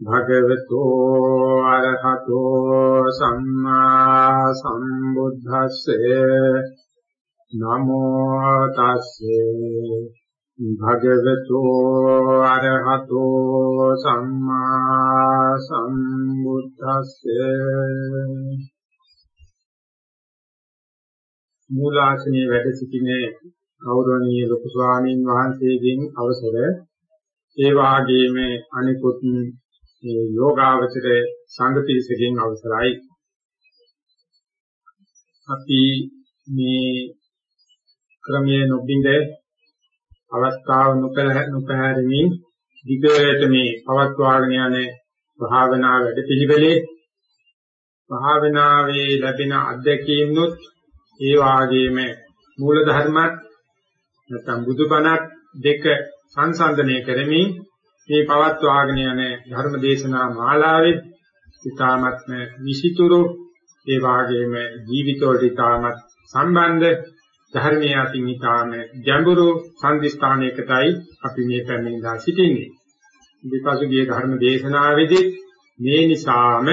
භගවතු අරහතෝ සම්මා සම්බුද්දස්සේ නමෝ තස්සේ භගවතු අරහතෝ සම්මා සම්බුද්දස්සේ මූලාසනයේ වැඩ සිටිනේ ගෞරවනීය ලොකු ස්වාමීන් වහන්සේගෙන් අවසර ඒ වාගේම අනිකුත් මේ යෝගාවචර සංඝ පිරිසකින් අවසරයි. අපි මේ ක්‍රමයේ නොබින්ද අවස්ථාව නොපැහැරෙමින් දිගට මේ පවත්වාගෙන යන භාවනා වැඩ පිළිවෙලේ භාවනාවේ ලැබෙන අත්දැකීම්නොත් ඒ වාගේම මූල ධර්මත් නැත්නම් බුදුබණත් දෙක සංසන්දනය කරමින් මේ පවත්වාගෙන යන ධර්ම දේශනා මාලාවේ ඊ타මත්ම විසිතුරු ඒ වාගේම ජීවිතවලට ඊ타මත් සම්බන්ධ ධර්මයේ අතින් ඊ타ම ගැඹුරු සංදිස්ථානයකටයි අපි මේ පැමිණලා සිටින්නේ. විපස්සුගේ ධර්ම දේශනාවේදී මේ නිසාම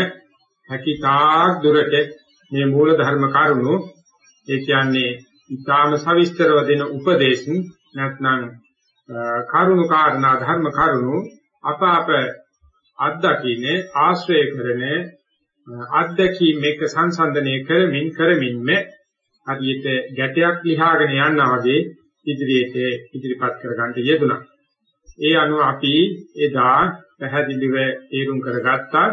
හැකිතාක් දුරට මේ මූල ධර්ම කරුණු ඒ කියන්නේ ඊ타ම සවිස්තරව දෙන උපදේශ නැත්නම් කරුණු කාරණා ධර්ම කරුණු අප අප අත්දකින්නේ ආශ්‍රය කරන අත්දැකීම් එක සංසන්දනය කරමින් කරමින්ම හරියට ගැටයක් ලිහාගෙන යනවා වගේ ඉදිරියට ඉදිරිපත් කරගන්න යෙදුණා. ඒ අනුව අපි එදා පැහැදිලිව තේරුම් කරගත්තා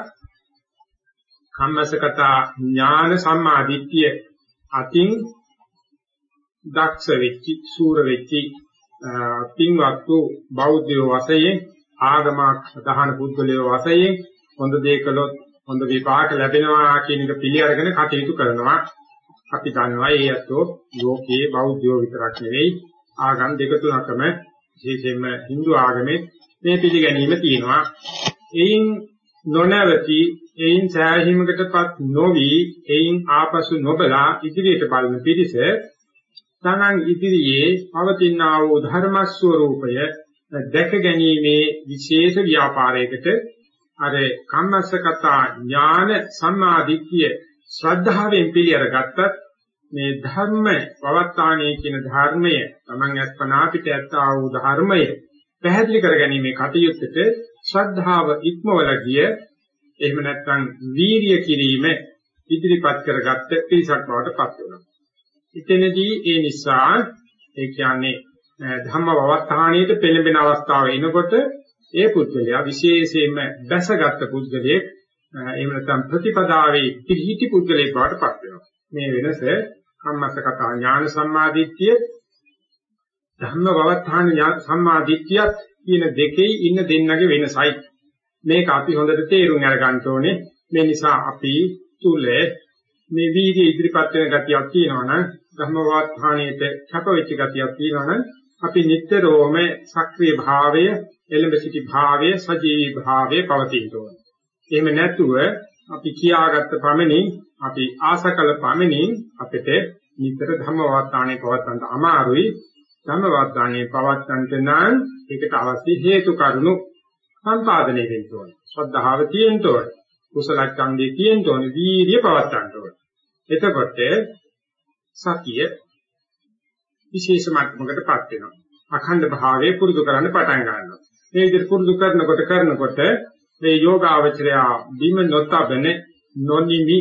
කම්මසකතා ඥාන සම්මාදිට්ඨිය අතින් දක්ෂ වෙච්චි සූර වෙච්චි පින්වත් වූ බෞද්ධයෝ වශයෙන් ආගමක් සදාහන පුද්ගලයෝ වශයෙන් හොඳ දේ කළොත් හොඳ විපාක ලැබෙනවා කියන එක පිළි අරගෙන කටයුතු කරනවා. අපි දන්නවා ඒ අතෝ ලෝකයේ බෞද්ධයෝ විතරක් නෙවෙයි ආගම් දෙක තුනකම විශේෂයෙන්ම Hindu ආගමේ මේ පිළිගැනීම තියෙනවා. එයින් නොනවති එයින් සෑහීමකටපත් නොවි එයින් ආපසු නොබලා ඉදිරියට බලන පිරිස තමන් ඉදිරියේ පවතිනා වූ ධර්ම ස්වરૂපය දැක ගැනීමේ විශේෂ ව්‍යාපාරයකට අර කම්මස්සකතා ඥාන සම්මාදිට්ඨිය ශ්‍රද්ධාවෙන් පිළිඅරගත්තත් මේ ධර්ම පවත්තානේ කියන ධර්මය තමන් අත්පනා පිට ඇත්තා වූ ධර්මය පැහැදිලි කර ගැනීමේ කටයුත්තට ශ්‍රද්ධාව ඉක්මවල ගිය එහෙම නැත්නම් වීරිය කිරීම ඉදිරිපත් කරගත්ත පිරිසක් බවට පත් වෙනවා එතනදී ඒ නිසා ඒ කියන්නේ ධම්ම වවත්තාණියට පෙළඹෙන අවස්ථාව එනකොට ඒ පුද්ගලයා විශේෂයෙන්ම බැසගත් පුද්ගලයෙක් එහෙම නැත්නම් ප්‍රතිපදාවේ පිහිටි පුද්ගලයෙක් බවට පත් වෙනවා. මේ වෙනස කම්මස්සකතා ඥාන සම්මාදිට්ඨිය ධම්ම වවත්තාණ සම්මාදිට්ඨියත් කියන දෙකේ ඉන්න දෙන්නගේ වෙනසයි. මේක අපි හොඳට තේරුම් අරගන්න ඕනේ. මේ නිසා අපි තුල මේ වීර්ය ඉදිරිපත් වෙන ගතියක් තියෙනවනම් ධර්මවාත්හාණයට කැපවෙච්ච ගතියක් තියෙනවනම් අපි නිට්ටරෝම සක්‍රීය භාවය එළඹ සිටි භාවය සජීවී භාවය පවතින්න ඕන. එහෙම නැතුව අපි කියාගත්ත පමණින් අපි ආසකල පමණින් අපිට නිතර ධර්මවාත්හාණය පවත්වන්න අමාරුයි. ධර්මවාත්හාණය පවත්වන්නට නම් ඒකට අවශ්‍ය හේතු කාරණු සම්පාදනය වෙන්න ඕන. ශ්‍රද්ධාව තියෙන්න ඕන. කුසල ඡන්දේ තියෙන්න ඕන. වීර්ය පවත්වන්න ඕන. එතකොට සතිය විශේෂ මට්ටමකටපත් වෙනවා. අඛණ්ඩ භාවයේ පුරුදු කරන්න පටන් ගන්නවා. මේ විදිහට පුරුදු කරනකොට කරනකොට මේ යෝගාවචරය බිම නොතබන නොනිමි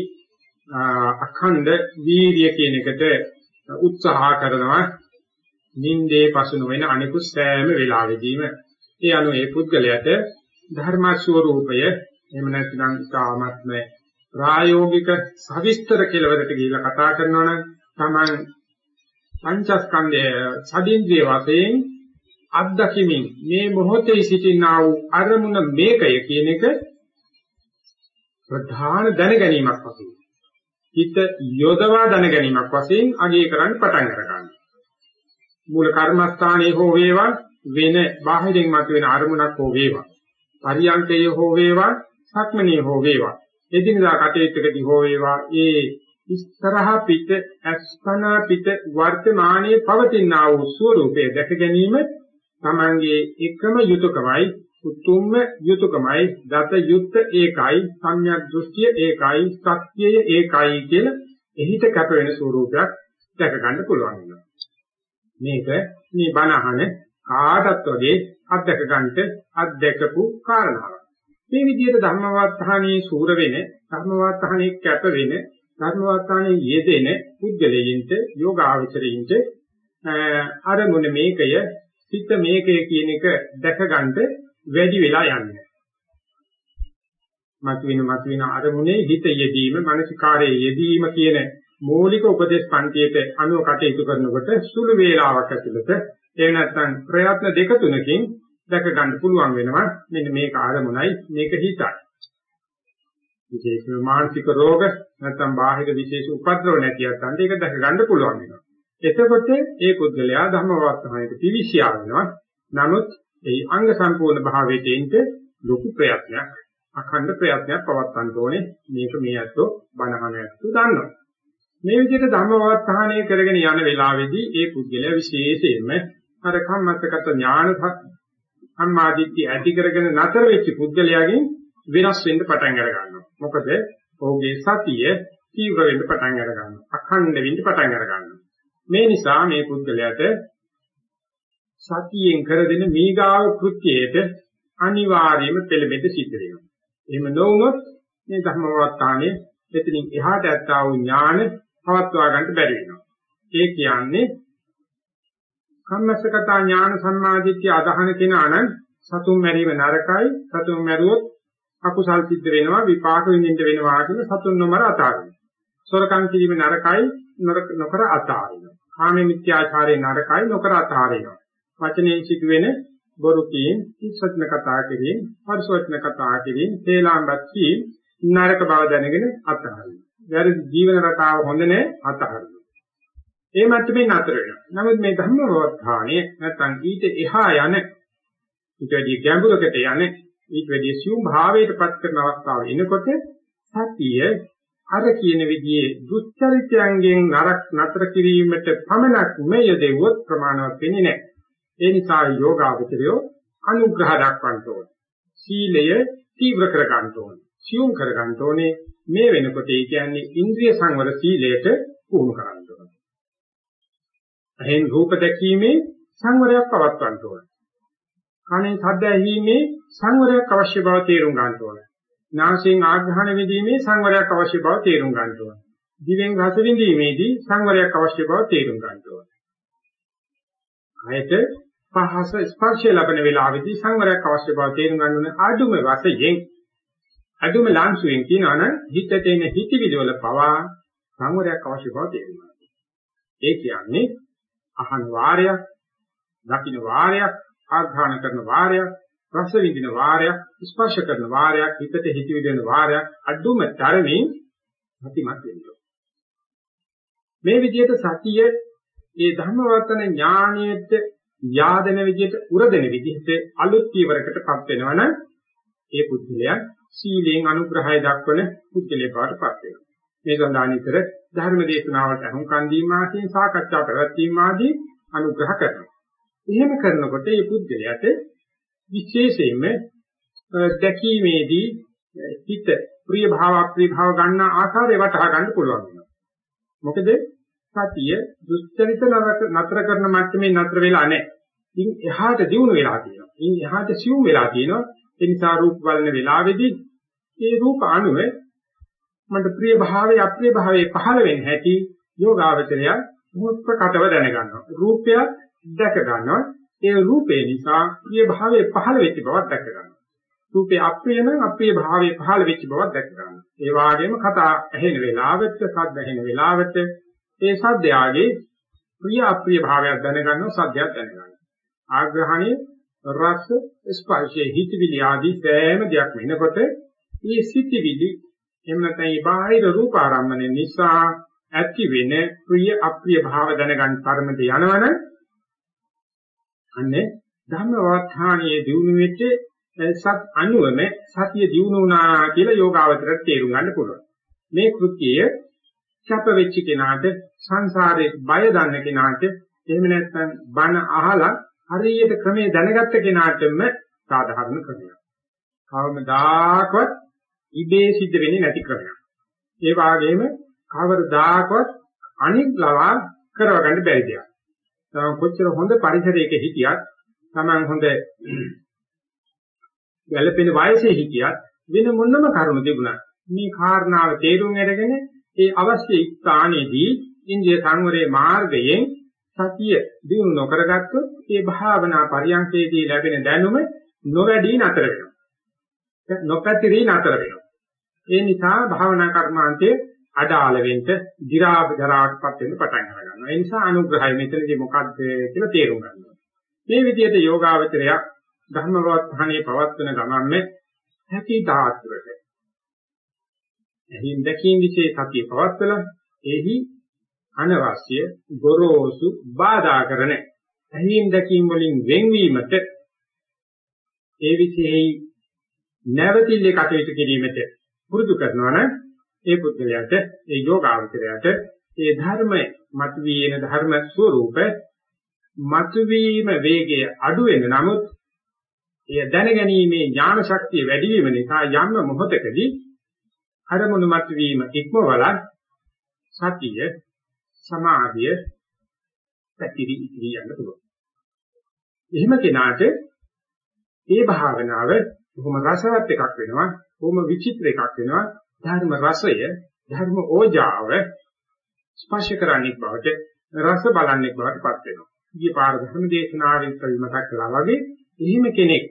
අඛණ්ඩ වීර්ය කියන එකට උත්සාහ කරනවා නින්දේ පසු නොවන අනිකුත් සෑම වෙලාවෙදීම ඒ අනුව ඒ පුද්ගලයාට ධර්ම ස්වરૂපය එහෙම නැත්නම් තාමත්ම ප්‍රායෝගික සවිස්තර කෙලවරට ගිහිල්ලා කතා කරනවා නම් Taman පංචස්කන්ධය සදින්ද්‍රිය වශයෙන් අත්දකිමින් මේ මොහොතේ සිටිනා වූ අරමුණ මේකය කියන එක ප්‍රධාන දැනගැනීමක් වශයෙන් හිත යොදවා දැනගැනීමක් වශයෙන් අගය කරන්න පටන් ගන්නවා මූල කර්මස්ථානයේ හෝ වේවා වෙන බාහිරින් මතුවෙන අරමුණක් හෝ වේවා පරියන්කයේ හෝ වේවා සක්මණේ හෝ වේවා එදිනදා කටයුත්තකදී හෝ වේවා ඒ ඉස්තරහ පිට අස්පනා පිට වර්තමානයේ පවතිනා වූ ස්වરૂපය දැක ගැනීම තමන්ගේ එකම යුතුයකමයි උතුම්ම යුතුයකමයි දත යුත්ත ඒකයි සම්‍යක් දෘෂ්ටිය ඒකයි සත්‍යය ඒකයි කියන එහිට කැප වෙන ස්වરૂපයක් දැක ගන්න පුළුවන් වෙනවා. මේක මේ බණහන කාටත් වගේ අත්දැක ගන්නට අත්දැකපු කාරණාවක්. මේ විදිහට ධර්මවත්හානී සූර වෙන ධර්මවත්හානී කැප වෙන ධර්මවත්හානී යෙදෙන පුද්ගලයින්ට යෝගාචරයින්ට අරමුණ මේකය සිත මේකය කියන එක දැක ගන්නට වැඩි වෙලා යන්නේ. මතුවෙන මතුවෙන අරමුණේ හිත යෙදීම, මානසිකාරයේ යෙදීම කියන මූලික උපදේශ පන්තියට අනුව කටයුතු කරනකොට සුළු වේලාවක් ඇතුළත ඒ නැත්නම් ප්‍රයත්න දෙක තුනකින් දැක ගන්න පුළුවන් වෙනවා මෙන්න මේක ආරමුණයි මේක හිතයි විශේෂ මානසික රෝග නැත්නම් බාහිර විශේෂ උපද්‍රව නැති අතන්ට ඒක දැක ගන්න පුළුවන් වෙනවා එතකොට ඒ පුද්ගලයා ධර්මවත්මයට පිවිසියා වෙනවා. නමුත් ඒ අංග සම්පූර්ණ භාවයට එන්න ලොකු ප්‍රයත්නයක් අඛණ්ඩ ප්‍රයත්නයක් පවත්වන්න ඕනේ. මේක මේ අතෝ බණහන ඇත්තු දන්නවා. මේ විදිහට ධර්මවත්හානය කරගෙන යන වෙලාවේදී ඒ පුද්ගලයා විශේෂයෙන්ම අර කම්මත්තකත ඥාන සම්මාදිට්ඨිය ඇති කරගෙන නතර වෙච්ච පුද්ගලයාගෙන් වෙනස් වෙන්න පටන් අර ගන්නවා. මොකද ඔහුගේ සතිය තීව්‍ර වෙන්න පටන් අර ගන්නවා. අඛණ්ඩ වෙන්න පටන් අර ගන්නවා. මේ නිසා මේ පුද්ගලයාට සතියෙන් කර දෙන මීගාව කෘත්‍යයට අනිවාර්යයෙන්ම පෙළඹෙන්න සිද්ධ වෙනවා. එහෙම නොවුනොත් මේ ධර්මවත්තානේ එතනින් එහාට ඇත්තා වූ ඥාන පවත්වා ගන්න බැරි වෙනවා. ඒ කියන්නේ කම්මස්සකතා ඥාන සම්මාදිට්ඨිය අදහන කෙනා නම් සතුන් මැරීම නරකයි සතුන් මැරුවොත් අකුසල් සිද්ධ වෙනවා විපාක විඳින්න වෙනවා කියන සතුන් නොමර අතාරිනවා. සොරකම් කිරීම නරකයි නොකර අතාරිනවා. කාම මිත්‍යාචාරේ නරකයි නොකර අතාරිනවා. වචනයෙන් සිදුවෙන බොරු කීම්, ඉස්සත්න කතා කිරීම, පරිසවචන කතා කිරීම, තේලාම්බත් කීම් නරක බව දැනගෙන අතාරිනවා. වැරදි ජීවන රටාව හොඳ නැහැ අතාරිනවා. ඒ මැත්තේ නතර වෙනවා. නමුත් මේ ධර්මවත්තානේ නැත්තම් ඊට එහා යන ඊට වැඩි ගැඹුරකට යන ඊට වැඩි සියුම් භාවයටපත් කරන අවස්ථාව එනකොට සතිය අර කියන විදිහේ දුස්චරිතයන්ගෙන් නරක නතර කිරීමට පමණක් මෙය දෙවොත් ප්‍රමාණවත් වෙන්නේ නැහැ. ඒ නිසා යෝගාවචරය අනුග්‍රහ දක්වන්න ඕනේ. සීලය තීව්‍ර කර ගන්න ඕනේ. සියුම් කර ගන්න ඕනේ. මේ වෙනකොට ඒ කියන්නේ ඉන්ද්‍රිය සංවර සීලයට පුහුණු කරන්න ඕනේ. එහෙන් රූප දැකීමේ සංවරයක් පවත්වන්න ඕනේ. කනෙන් ශබ්ද ඇහිීමේ සංවරයක් අවශ්‍ය බව තේරුම් ගන්න ඕනේ. නාසයෙන් ආග්‍රහණ විදීමේ සංවරයක් අවශ්‍ය බව තේරුම් ගන්න ඕනේ. දිවෙන් රස විඳීමේදී සංවරයක් අවශ්‍ය බව තේරුම් ගන්න ඕනේ. ආයත පහස ස්පර්ශය ලැබෙන වෙලාවෙදී සංවරයක් අවශ්‍ය බව තේරුම් ගන්න ඕනේ. ආදුම වශයෙන් අදුම ලාංශුවෙන් කියනවනම් හිතට එන හිතවිලි වල පවා සංවරයක් අවශ්‍ය බව තේරුම් ගන්න. ඒ කියන්නේ අහන වාරයක්, දකින්න වාරයක්, ආග්‍රහණ කරන වාරයක්, රස විඳින වාරයක් ස්පර්ශ කරන වාරයක් හිතට හිතවිලි වෙන වාරයක් අඩුම තරමින් ප්‍රතිමත් වෙනවා. මේ විදිහට සතිය ඒ ධර්මවර්තන ඥාණයට යාදෙන විදිහට උරදෙන විදිහට අලුත් පියවරකටපත් වෙනවනම් ඒ පුද්ගලයා සීලෙන් අනුග්‍රහය දක්වන පුද්ගලයා බවටපත් වෙනවා. මේ සඳහා නිතර ධර්ම දේශනාවට අනුකම් දීම ආදී සාකච්ඡා පැවැත්වීම ආදී අනුග්‍රහ කරනවා. එහෙම කරනකොට මේ පුද්ගලයාට විශේෂයෙන්ම දැකීමේදී හිත ප්‍රිය භාව අප්‍රිය භාව ගන්න ආකාරය වටහා ගන්න පුළුවන් වෙනවා. මොකද සතිය දුස්චරිත නතර කරන මට්ටමේ නතර වෙලා නැහැ. ඉන් එහාට දියුණු වෙලා තියෙනවා. ඉන් එහාට සිවුම් වෙලා තියෙනවා. ඒ නිසා රූප බලන වෙලාවේදී ඒ රූප අණුව මට ප්‍රිය භාවයේ අප්‍රිය භාවයේ පහළ වෙන්නේ හැටි යෝගාවචරය මුත් ප්‍රකටව දැනගන්නවා. රූපය දැක ගන්නවා. ඒ රූපේ නිසා ප්‍රිය භාවයේ පහළ වෙච්ච බවක් දැක ගන්නවා. රූපේ අප්‍රිය නම් අප්‍රිය භාවයේ පහළ වෙච්ච බවක් දැක ගන්නවා. ඒ වගේම කතා ඇහෙන වෙලාවට, සද්ද ඇහෙන වෙලාවට ඒ සද්දයාගේ ප්‍රිය අප්‍රිය භාවයක් දැනගන්නවා, සද්දයක් දැනගන්නවා. ආග්‍රහණයේ රස ස්පර්ශයේ හිතවිලි ආදී සෑම දෙයක් වෙනකොට මේ සිතිවිලි එහෙම නැත්නම් මේ බාහිර රූප ආරම්මණය නිසා ඇති වෙන ප්‍රිය අප්‍රිය භාව දැනගන්න තරමට යනවනම් අන්නේ ධම්මවත්හානියේ දිනු වෙච්ච සත් අනුවම සතිය දිනු වුණා කියලා යෝගාවචරයට තේරුම් ගන්න පුළුවන්. මේ කෘත්‍යය කැප වෙච්ච කෙනාට සංසාරේ බය දන්න කෙනාට එහෙම නැත්නම් බණ අහලා හරියට ක්‍රමයේ දැනගත්ත කෙනාටම සාධාරණ ක්‍රමයක්. කවමදාකවත් ඉබේ සිද්ධ වෙන්නේ නැති ක්‍රමයක්. ඒ වගේම කවරදාකවත් අනික් ලවා කරවගන්න බැරි දෙයක්. තමන් කොච්චර හොඳ පරිසරයක හිටියත් තමන් හොඳ වැළපෙන වයසේ හිටියත් වෙන මොනම කරුණු තිබුණත් මේ කාරණාව තේරුම් අරගෙන ඒ අවශ්‍ය ස්ථානයේදී ඉන්දිය සංවරයේ මාර්ගයෙන් සතිය දිනු නොකරගත්තොත් ඒ භාවනා පරියන්කේදී ලැබෙන දැනුම නොවැඩී නතර වෙනවා. නොපැතිරී නතර වෙනවා. ඒ නිසා භාවනා කර්මාන්තයේ අඩාල වෙන්න, දි รา දරාටපත් වෙන්න පටන් ගන්නවා. ඒ නිසා අනුග්‍රහය මෙතනදී මොකක්ද කියලා තේරුම් ගන්නවා. මේ විදිහට යෝගාවචරය ධර්මවත්හණේ පවත්වන ගමන්නේ හැකි දාත්‍රක. එහින් දැකීම් વિશે සතිය පවත්වලා එහි අනවශ්‍ය ගොරෝසු බාධා කරන ඇහිම් දැකීම් වලින් වෙන්වීමට ඒ විශේෂයි නැවතිල්ලේ කටයුතු කිරීමට පුරුදු කරනවා නම් ඒ පුද්ගලයාට ඒ යෝගාවචරයට ඒ ධර්ම මතුවීන ධර්ම ස්වરૂප මතුවීම වේගය අඩු වෙන නමුත් එය දැනගැනීමේ ඥාන ශක්තිය වැඩි වීම නිසා යම් මොහොතකදී අරමුණු මතුවීම ඉක්මවලා සතිය සමාධිය පැතිරි ඉතිරි යන්න පුළුවන්. එහෙම කෙනාට ඒ භාවනාව බොහොම රසවත් එකක් වෙනවා, බොහොම විචිත්‍ර එකක් වෙනවා. ධර්ම රසය, ධර්ම ඕජාව ස්පර්ශ කරන්නේ බවට රස බලන්නේ බවට පත් වෙනවා. ඊයේ පාර ධර්ම දේශනාවෙන් මතක් කළා වගේ එහෙම කෙනෙක්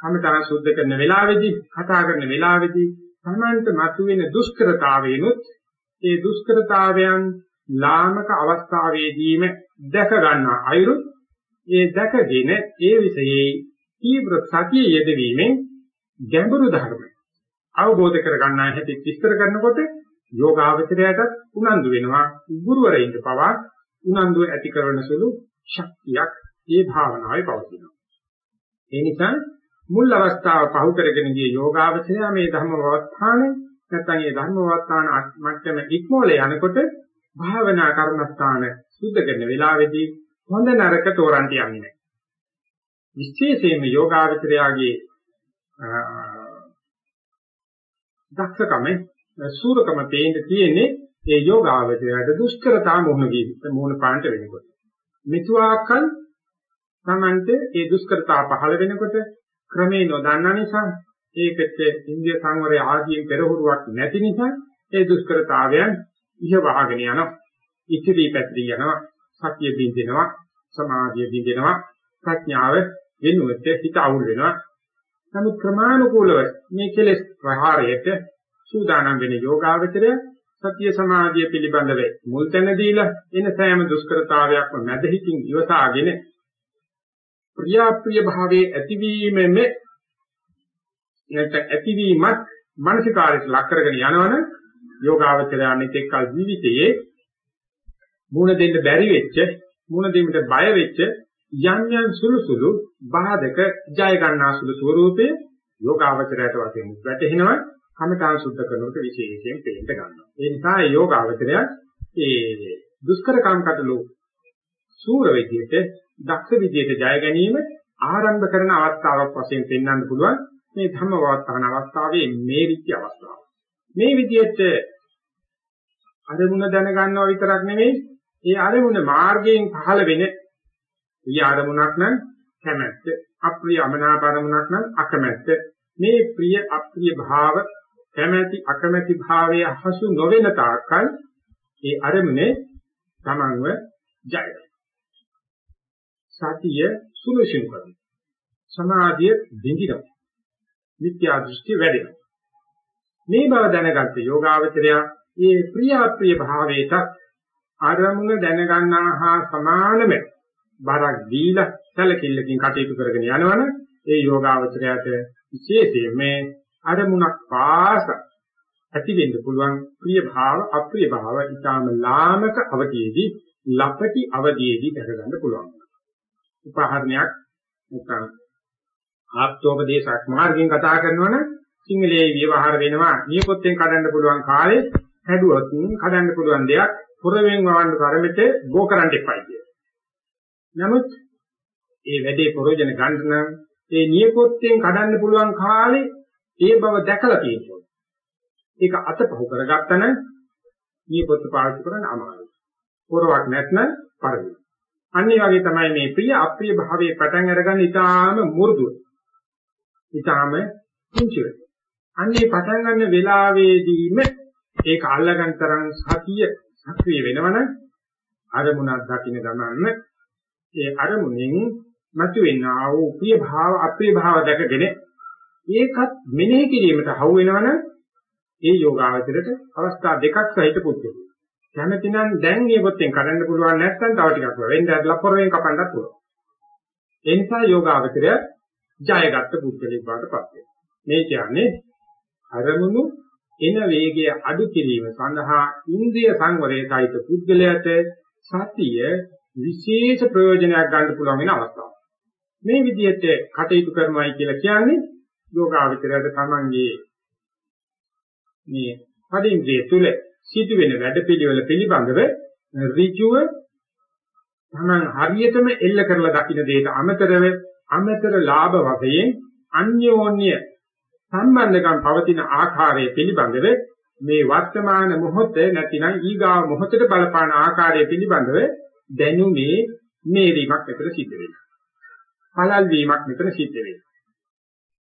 කමතන සුද්ධ කරන වෙලාවේදී කතා කරන වෙලාවේදී සමන්ත මතුවෙන දුෂ්කරතාවේනොත් ඒ දුෂ්කරතාවයන් ලාමක අවස්ථාවේදීම දැක ගන්නා අයුරු ඒ දැකගෙන ඒ විෂයේ තීව්‍ර සතිය යෙදවීමෙන් ගැඹුරු ධර්ම අවබෝධ කර ගන්නා හැටි විස්තර කරනකොට යෝගාවචරයටත් උනන්දු වෙනවා ගුරුවරයින්ට පවා උනන්දු ඇති කරන සුළු ශක්තියක් මේ භාවනාවේ පවතිනවා ඒ නිසා මුල් අවස්ථාව පහු කරගෙන ගිය යෝගාවචරය මේ ධර්ම වවස්ථානේ නැත්නම් මේ ධර්ම වවස්ථාන මට්ටම ඉක්මෝල යනකොට භාවනා කර්මස්ථාන සුද්ධ කරන වෙලාවේදී හොඳ නරක තෝරන්න යන්නේ නැහැ. විශේෂයෙන්ම යෝගාවචරයාගේ දක්ෂකම සූරකම තේින්න තියෙන්නේ ඒ යෝගාවචරයට දුෂ්කරතා මොහොන වී මොහොන පාන්ට වෙනකොට. මෙතුආකල් තමන්ට ඒ දුෂ්කරතා පහළ වෙනකොට ක්‍රමේ නොදන්නා නිසා ඒකට ඉන්දිය සංවරය ආදී පෙරහුරුවක් නැති නිසා ඒ දුෂ්කරතාවයන් ඉහ වහගෙන යනවා. ඉතිරි පැත්‍රි යනවා. සතිය බින්දිනවා. සමාධිය බින්දිනවා. ප්‍රඥාව වෙනුවට හිත අවුල් වෙනවා. නමුත් ක්‍රමානුකූලව මේ කෙලෙස් ප්‍රහාරයට සූදානම් වෙන යෝගාවචරය සතිය සමාධිය පිළිබඳව මුල් තැන දීලා එන සෑම දුෂ්කරතාවයක්ම මැද හිතින් ඉවසාගෙන ප්‍රියාප්‍රිය භාවයේ ඇතිවීමෙම නැත්නම් ඇතිවීමත් මානසිකාරයට ලක් කරගෙන යනවනම් යෝගාවචරයන්ෙත් එක්කල් ජීවිතයේ මුණ දෙන්න බැරි වෙච්ච මුණ දෙන්නට බය වෙච්ච යම් යම් සුළු සුළු බාධක ජය ගන්නා සුළු ස්වરૂපයේ යෝගාවචරයට වශයෙන් වැටෙනවා කමඨාන් සුද්ධ කරනකොට විශේෂයෙන් පේන්න ගන්නවා. ඒ නිසා යෝගාවචරය ඒ දුෂ්කර කාමකටලු සූර විදියට දක්ෂ විදියට ජය ගැනීම ආරම්භ කරන අවස්ථාවක් වශයෙන් පෙන්වන්න පුළුවන්. මේ ධම්මවත්තාන අවස්ථාවේ මේ විත්‍ය අවස්ථාව. මේ විදිහට අරමුණ දැනගන්නවා විතරක් නෙමෙයි ඒ අරමුණ මාර්ගයෙන් පහළ වෙන ප්‍රිය අරමුණක් නම් කැමැත්ත අප්‍රිය අමනාප අරමුණක් නම් අකමැත්ත. මේ ප්‍රිය අප්‍රිය භාව කැමැති අකමැති භාවය හසු නොවන තාක්කල් ඒ අරමුණේ තමන්ව ජය සතිය සුලසුන් කරනවා. සමාධිය දින්දිනවා මිත්‍යා දෘෂ්ටි වැඩෙනවා. මේ බව දැනගත්ත යෝගාවචරය මේ ප්‍රිය අප්‍රිය භාවයට අරමුණ දැනගන්නා හා සමානම බරක් දීලා සැලකිල්ලකින් කටයුතු කරගෙන යනවනම් ඒ යෝගාවචරයට විශේෂයෙන් මේ අරමුණක් පාස ඇති වෙන්න පුළුවන් ප්‍රිය භාව අප්‍රිය භාව ඊටාම ලාමක අවධියේදී ලපටි අවධියේදී දැක ගන්න පුළුවන්. උදාහරණයක් නැත්නම් ආප්තෝපදේශක් මාර්ගයෙන් කතා කරනවනම් සිංහලයේ ව්‍යවහාර වෙනවා නියපොත්තෙන් කඩන්න පුළුවන් කාලේ හැදුවොත් කඩන්න පුළුවන් දෙයක් පුරවෙන් වවන්න තරමට බෝ කරන්න එපයි කිය. නමුත් ඒ වැඩේ ප්‍රයෝජන ගන්න නම් ඒ නියපොත්තෙන් කඩන්න පුළුවන් කාලේ ඒ බව දැකලා තියෙනවා. ඒක අතපහු කරගත්තන නියපොත්ත පාවිච්චි කරන්න අමාරුයි. පොරවක් නැත්නම් පරිදි. අනිත් වගේ තමයි මේ ප්‍රිය අප්‍රිය භාවයේ පටන් අරගන්න ඊටාම මුරුදු. ඊටාම පුංචි. අන්නේ පටන් ගන්න වෙලාවේදීම ඒක අල්ලගන්න තරම් සතිය සක්‍රිය වෙනවනම් අරමුණක් දකින්න ගමන්න ඒ අරමුණෙන් මතුවෙනා වූ ප්‍රිය භාව අප්‍රිය භාව දැකගෙන ඒකත් මෙනෙහි කිරීමට හවු වෙනවනම් ඒ යෝගාවචරයට අවස්ථා දෙකක් සහිත පුද්ගලයෙක්. කැමැතිනම් දැන් මේ පොතෙන් කඩන්න පුළුවන් නැත්නම් තව ටිකක් වෙන්න ඇදලා පොරෙන් කපන්නත් පුළුවන්. ඒ නිසා යෝගාවචරය ජයගත්ත පුද්ගලෙක් බවට පත් වෙනවා. මේ කියන්නේ අරමුණු එන වේගය අඩු කිරීම සඳහා ඉන්ද්‍රිය සංවරයේ සහිත පුද්ගලයාට සතිය විශේෂ ප්‍රයෝජනයක් ගන්න පුළුවන් වෙන අවස්ථාවක්. මේ විදිහට කටයුතු කරනවායි කියලා කියන්නේ යෝගාවචරයට තමන්ගේ මේ පදින්ද්‍රිය තුල සිදුවෙන වැඩපිළිවෙල පිළිබඳව ඍජුව තමන් හරියටම එල්ල කරලා දකින්න දෙයට අමතරව අමතර ලාභ වශයෙන් අන්‍යෝන්‍ය සම්බන්ධකම් පවතින ආකාරය පිළිබඳව මේ වර්තමාන මොහොත නැතිනම් ඊගාව මොහොතට බලපාන ආකාරය පිළිබඳව දැනුමේ මේරීමක් විතර සිද්ධ වෙනවා. පළල් වීමක් විතර සිද්ධ වෙනවා.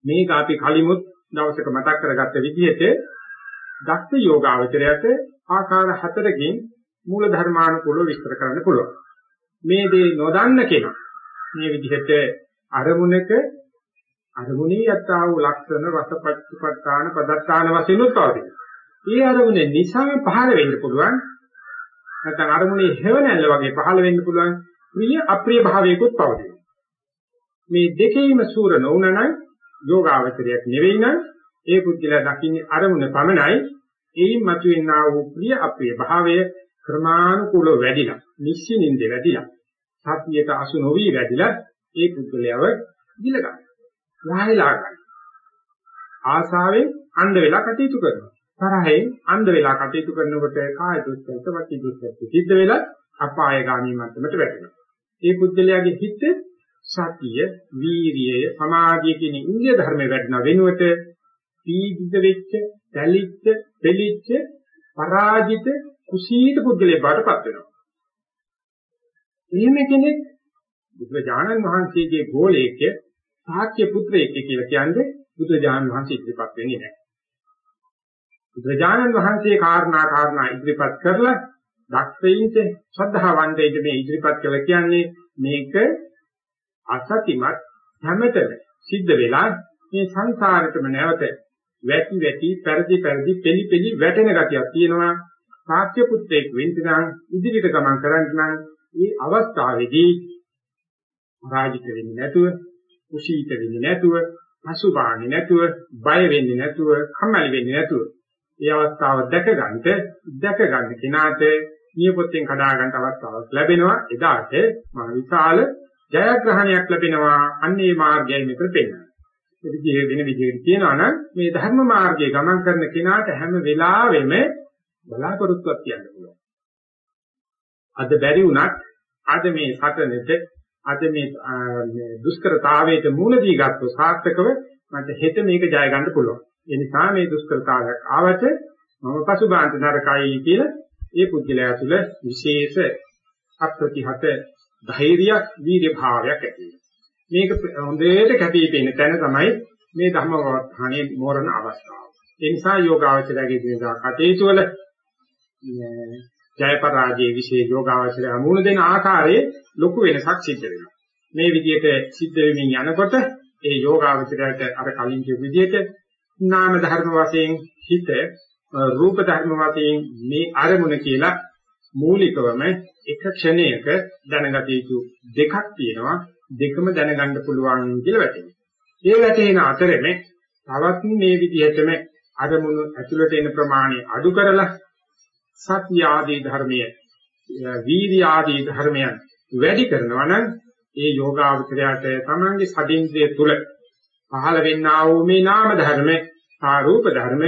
මේක අපි කලිමුත් දවසක මතක් කරගත්ත විදිහට දක්ෂ යෝගාවචරයට ආකාර හතරකින් මූල ධර්මානුකූලව විස්තර කරන්න පුළුවන්. මේ දේ නොදන්න කෙනා මේ විදිහට අරමුණක අරමුණේ යත්තා වූ ලක්ෂණ රසපච්චපට්ඨාන පදත්තාන වශයෙන් උත්පාදින. ඒ අරමුණේ නිසා පහළ වෙන්න පුළුවන්. නැත්නම් අරමුණේ හේවණල්ල වගේ පහළ වෙන්න පුළුවන් ප්‍රිය අප්‍රිය භාවයකුත් පවතින. මේ දෙකේම සූර නොවුනනම් යෝගාවචරයක් නෙවෙයි නම් ඒ පුද්ගලයා දකින්නේ අරමුණ පමණයි එයින් මතුවෙනා වූ ප්‍රිය අප්‍රිය භාවය ක්‍රමානුකූලව වැඩිලා නිශ්චිනින්ද වැඩිලා සතියට අසු නොවි වැඩිලා ඒ පුද්ගලයාව දිල ගන්න. රායලා ගන්න. ආසාවෙන් අන්ධ වෙලා කටයුතු කරනවා. තරහෙන් අන්ධ වෙලා කටයුතු කරනකොට කාය දුස්චරිත වචී දුස්චරිත සිද්ධ වෙලා අපායগামী මට්ටමට වැටෙනවා. ඒ පුද්ගලයාගේ හිත සතිය, වීරිය, සමාධිය කියන ඉන්දිය ධර්ම වැඩන වෙනුවට පීඩිත වෙච්ච, දැලිච්ච, පෙලිච්ච, පරාජිත, කුසීත පුද්ගලයෙක් බාටපත් වෙනවා. එහෙම කෙනෙක් බුදුරජාණන් වහන්සේගේ ගෝලයේක සාක්‍ය පුත්‍රයෙක් කියලා කියන්නේ බුදුරජාණන් වහන්සේ ඉදිරිපත් වෙන්නේ නැහැ. බුදුරජාණන් වහන්සේ කාරණා කාරණා ඉදිරිපත් කරලා දක්ෂයින්ට ශ්‍රද්ධාවන්තයින්ට මේ ඉදිරිපත් කළ. කියන්නේ මේක අසතිමත් හැමතෙම සිද්ධ වෙලා මේ සංසාරෙටම නැවත වැටි වැටි පෙරදි පෙරදි පෙලි පෙලි වැටෙන ගතියක් තියෙනවා. සාක්‍ය පුත්‍රයෙක් වෙන්න නම් ඉදිරියට ගමන් කරන්න නම් මේ අවස්ථාවේදී රාජික වෙන්නේ නැතුව කුසීත වෙන්නේ නැතුව අසුභාන්නේ නැතුව බය වෙන්නේ නැතුව කම්මැලි වෙන්නේ නැතුව මේ අවස්ථාව දැක ගන්නට දැක ගන්න කෙනාට නියපොත්තෙන් කඩා ගන්න අවස්ථාවක් ලැබෙනවා එදාට මහ විශාල ජයග්‍රහණයක් ලැබෙනවා අන්නේ මාර්ගයයි මෙතන පෙන්වන්නේ. ඒ විදිහේ වෙන විදිහට කියනවා නම් මේ ධර්ම මාර්ගයේ ගමන් කරන කෙනාට හැම වෙලාවෙම බලාපොරොත්තුවක් කියන්න පුළුවන්. අද බැරි වුණත් අද මේ සටනෙට අද මේ දුෂ්කරතාවයට මුහුණ දී ගත්තොත් සාර්ථකව මට හෙට මේක ජය ගන්න පුළුවන්. ඒ නිසා මේ දුෂ්කරතාවයක් ආවට මම පසුබාන්ත නරකයි කියලා ඒ පුද්ගලයා තුළ විශේෂ අප්‍රතිහත ධෛර්යයක් වීර්ය භාවයක් ඇති මේක හොඳට කැපී පෙනෙන තැන තමයි මේ ධර්මවත්හානේ මෝරණ අවස්ථාව. ඒ නිසා යෝගාවචරයේ දිනදා කටයුතු වල ජය පරාජය විශේෂ යෝගාවචරය මුණ දෙන ආකාරයේ ලොකු වෙනසක් සිද්ධ වෙනවා. මේ විදිහට සිද්ධ වෙමින් යනකොට ඒ යෝගාවචරයට අර කලින් කියපු විදිහට නාම ධර්ම වශයෙන් හිත රූප ධර්ම වශයෙන් මේ අරමුණ කියලා මූලිකවම එක ක්ෂණයක දැනගත යුතු දෙකක් තියෙනවා දෙකම දැනගන්න පුළුවන් කියලා වැටෙනවා. ඒ වැටෙන අතරෙම තවත් මේ විදිහටම අරමුණු ඇතුළට එන ප්‍රමාණය අඩු කරලා සත්‍ය ආදී ධර්මයේ වීර්ය ආදී ධර්මයන් වැඩි කරනවා නම් ඒ යෝගාවචරයට තමන්ගේ සදින්ද්‍රය තුල පහළ වෙන්නා වූ මේ නාම ධර්ම ආ රූප ධර්ම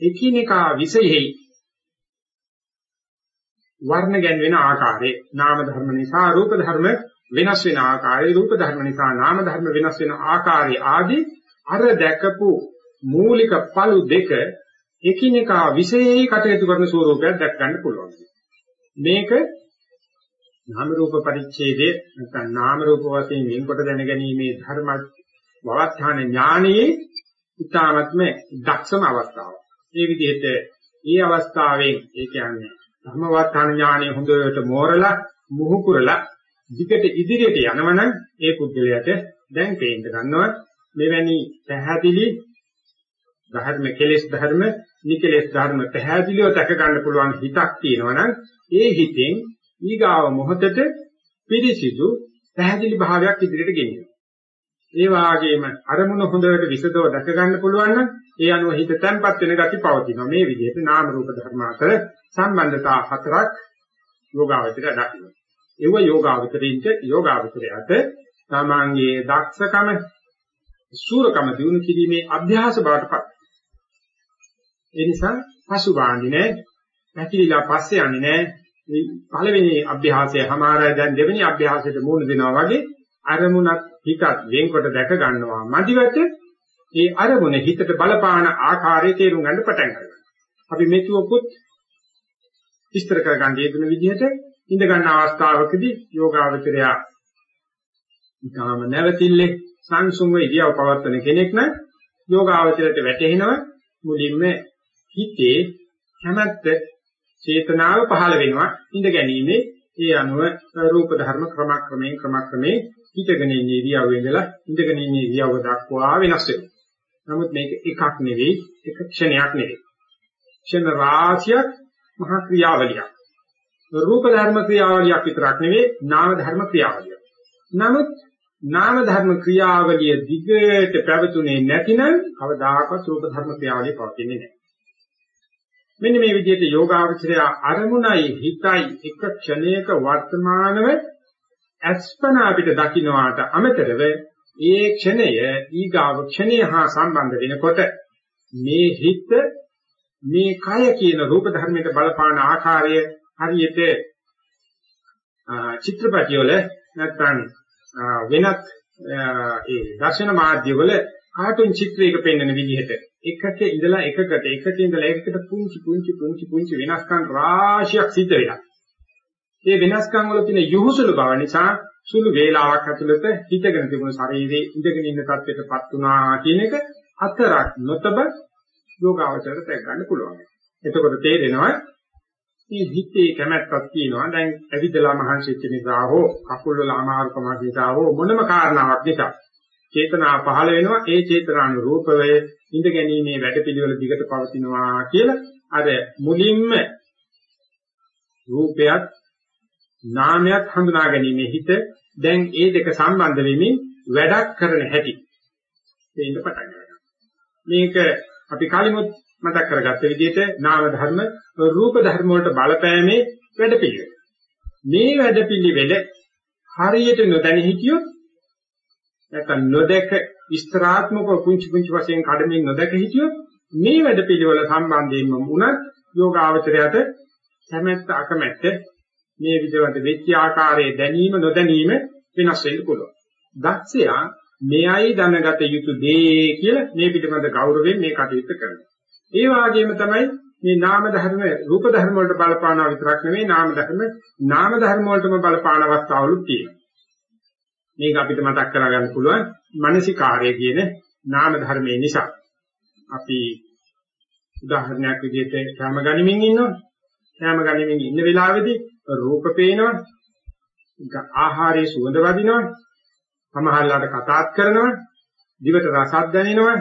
එකිනෙකා විශේෂයි. වර්ණ ගැන්වෙන ආකාරයේ. නාම ධර්ම නිසා රූප ධර්ම වෙනස් වෙන ආකාරයේ. රූප ධර්ම නිසා නාම ධර්ම වෙනස් වෙන ආකාරය ආදී අර දැකපු මූලික පළු දෙක එකිනෙකා විශේෂයි කටයුතු කරන ස්වරූපයක් දැක් ගන්න පුළුවන්. මේක නාම රූප පරිච්ඡේදයේ නැත්නම් නාම රූප වශයෙන් වෙන්කොට දැනගැනීමේ ධර්ම වවත්තාන ඥානයේ ඉතාමත්ම දක්ෂම අවස්ථාව. මේ විදිහට මේ අවස්ථාවෙන් ඒ කියන්නේ ධර්මවත්තාන ඥානය හොඳට මෝරලා මුහුකුරලා දිගට ඉදිරියට යනවනම් ඒ පුද්ගලයාට දැන් පේන්න ගන්නවා මෙවැනි පැහැදිලි ධර්ම කෙලෙස් ධර්ම නිකලෙස් ධර්ම පැහැදිලිව දැක ගන්න පුළුවන් හිතක් තියෙනවනම් ඒ හිතෙන් ඊගාව මොහොතට පිරිසිදු පැහැදිලි භාවයක් ඉදිරියට ගෙනියනවා. ඒ වාගේම අරමුණ හොඳට විසදව දැක ගන්න පුළුවන් නම් ඒ අනුව හිත තැම්පත් වෙන ගති පවතිනවා. මේ විදිහට නාම රූප ධර්ම අතර සම්බන්ධතා හතරක් යෝගාවචරය දකිනවා. ඒව යෝගාවචරින්ට යෝගාවචරයට සාමාන්‍යයේ දක්ෂකම සූරකම දිනු කිරීමේ අභ්‍යාස බවටපත්. ඒ නිසා පසු බාඳිනේ පැකිලිලා පස්සේ යන්නේ නැහැ. මේ පළවෙනි අභ්‍යාසය හමාරය දැන් දෙවෙනි අභ්‍යාසයට මූණ දෙනවා වගේ අරමුණක් හිතත් වෙන්කොට දැක ගන්නවා. මදිවට ඒ අරමුණ හිතට බලපාන ආකාරය තේරුම් ගන්න පටන් ගන්නවා. අපි මෙතුවකුත් විස්තර කරගන්න යෙදුන විදිහට ඉඳ ගන්න අවස්ථාවකදී යෝගාවචරය ඊටාම නැවතිල්ලේ සංසුන්ව ඉදියව පවත්වන කෙනෙක් නම් යෝගාවචරයට වැටෙනවා මුලින්ම හිතේ කැමැත්ත චේතනාව පහළ වෙනවා. ඉඳ ගැනීමේ ඒ අනුව රූප ධර්ම ක්‍රමක්‍රමයෙන් ක්‍රමක්‍රමයෙන් හිතගෙන ඉන්නේ ඉරියව්ව ඉඳලා ඉඳගෙන ඉන්නේ ඉරියව්ව දක්වා වෙනස් වෙනවා. නමුත් මේක එකක් නෙවෙයි එක ක්ෂණයක් නෙවෙයි. ක්ෂණ රාශියක් මහා ක්‍රියාවලියක්. රූප ධර්ම ක්‍රියාවලියක් විතරක් නෙවෙයි නාම ධර්ම ක්‍රියාවලියක්. නමුත් නාම ධර්ම ක්‍රියාවලිය දිගට පැවතුනේ නැතිනම් කවදාකවත් රූප ධර්ම ක්‍රියාවලිය පවතින්නේ නැහැ. මෙන්න මේ විදිහට යෝගාවචරය අරමුණයි හිතයි එක ක්ෂණයක වර්තමානව අස්පනා අපිට දකින්නවාට අමතරව ඒ ක්ෂණය ඊගාව ක්ෂණය හා සම්බන්ධ වෙනකොට මේ හිත මේ කය කියන රූප ධර්මයට බලපාන ආකාරය හරියට චිත්‍රපටි වල නැත්නම් වෙනත් ඒ දර්ශන මාධ්‍ය වල කාටුන් චිත්‍රයක පෙන්වන විදිහට එකක ඉඳලා එකකට එකක ඉඳලා එකකට පුංචි පුංචි පුංචි පුංචි වෙනස්කම් රාශියක් සිද්ධ වෙනවා. මේ වෙනස්කම් වල තියෙන යොහුසුළු බව නිසා සුළු වේලාවක් ඇතුළත හිතගෙන තිබුණු ශරීරයේ ඉඳගෙන ඉන්න තත්ත්වයටපත් වුණා කියන එක අතරක් නොතබ යෝගාවචරයට දැක් ගන්න පුළුවන්. එතකොට තේරෙනවා මේ හිතේ කැමැත්තක් තියෙනවා. දැන් ඇවිදලා මහන්සිච්ච නිසා හෝ කකුල් වල අමාරුකමක් නිසා හෝ මොනම කාරණාවක් නිසා චේතනා පහළ වෙනවා. ඒ චේතනානුරූපව ඉඳ ගැනීමේ වැඩපිළිවෙල දිගට පවතිනවා කියලා අර මුලින්ම රූපයත් නාමයක් හඳුනා ගැනීමේ හිත දැන් ඒ දෙක සම්බන්ධ වෙමින් වැඩක් කරන හැටි තේින්න පටන් ගන්නවා. මේක අපි කලිමුත් මතක් කරගත්ත විදිහට නාම ධර්ම රූප ධර්ම වලට බලපෑමේ වැඩපිළිවෙල. මේ වැඩපිළිවෙල හරියට නොදැන හිටියොත් නැත්නම් නොදැක විස්තරාත්මකව පුංචි පුංචි වශයෙන් කඩමින් නොදැක හිටියොත් මේ වැඩපිළිවෙල සම්බන්ධයෙන්ම උනත් යෝගාවචරයට කැමැත්ත අකමැත්ත මේ විදිහට වෙච්ච ආකාරයේ දැනීම නොදැනීම වෙනස් වෙන්න පුළුවන්. දක්ෂයා මෙයයි දැනගත යුතු දේ කියලා මේ පිටමද ගෞරවයෙන් මේ කටයුත්ත කරනවා. ඒ වගේම තමයි මේ නාම ධර්ම රූප ධර්ම වලට බලපානවා විතරක් නෙවෙයි නාම ධර්ම නාම ධර්ම වලටම බලපාන අවස්ථාවලුත් තියෙනවා. මේක අපිට මතක් කරගන්න පුළුවන් මානසිකාර්ය කියන නාම ධර්මයේ නිසා. අපි උදාහරණයක් විදිහට කැම ගනිමින් ඉන්නවා. කැම ගනිමින් ඉන්න වෙලාවේදී රූප පේනවා. ආහාරයේ සුවඳ වදිනවා. සමහරලාට කතාත් කරනවා. දිවට රසක් දැනෙනවා.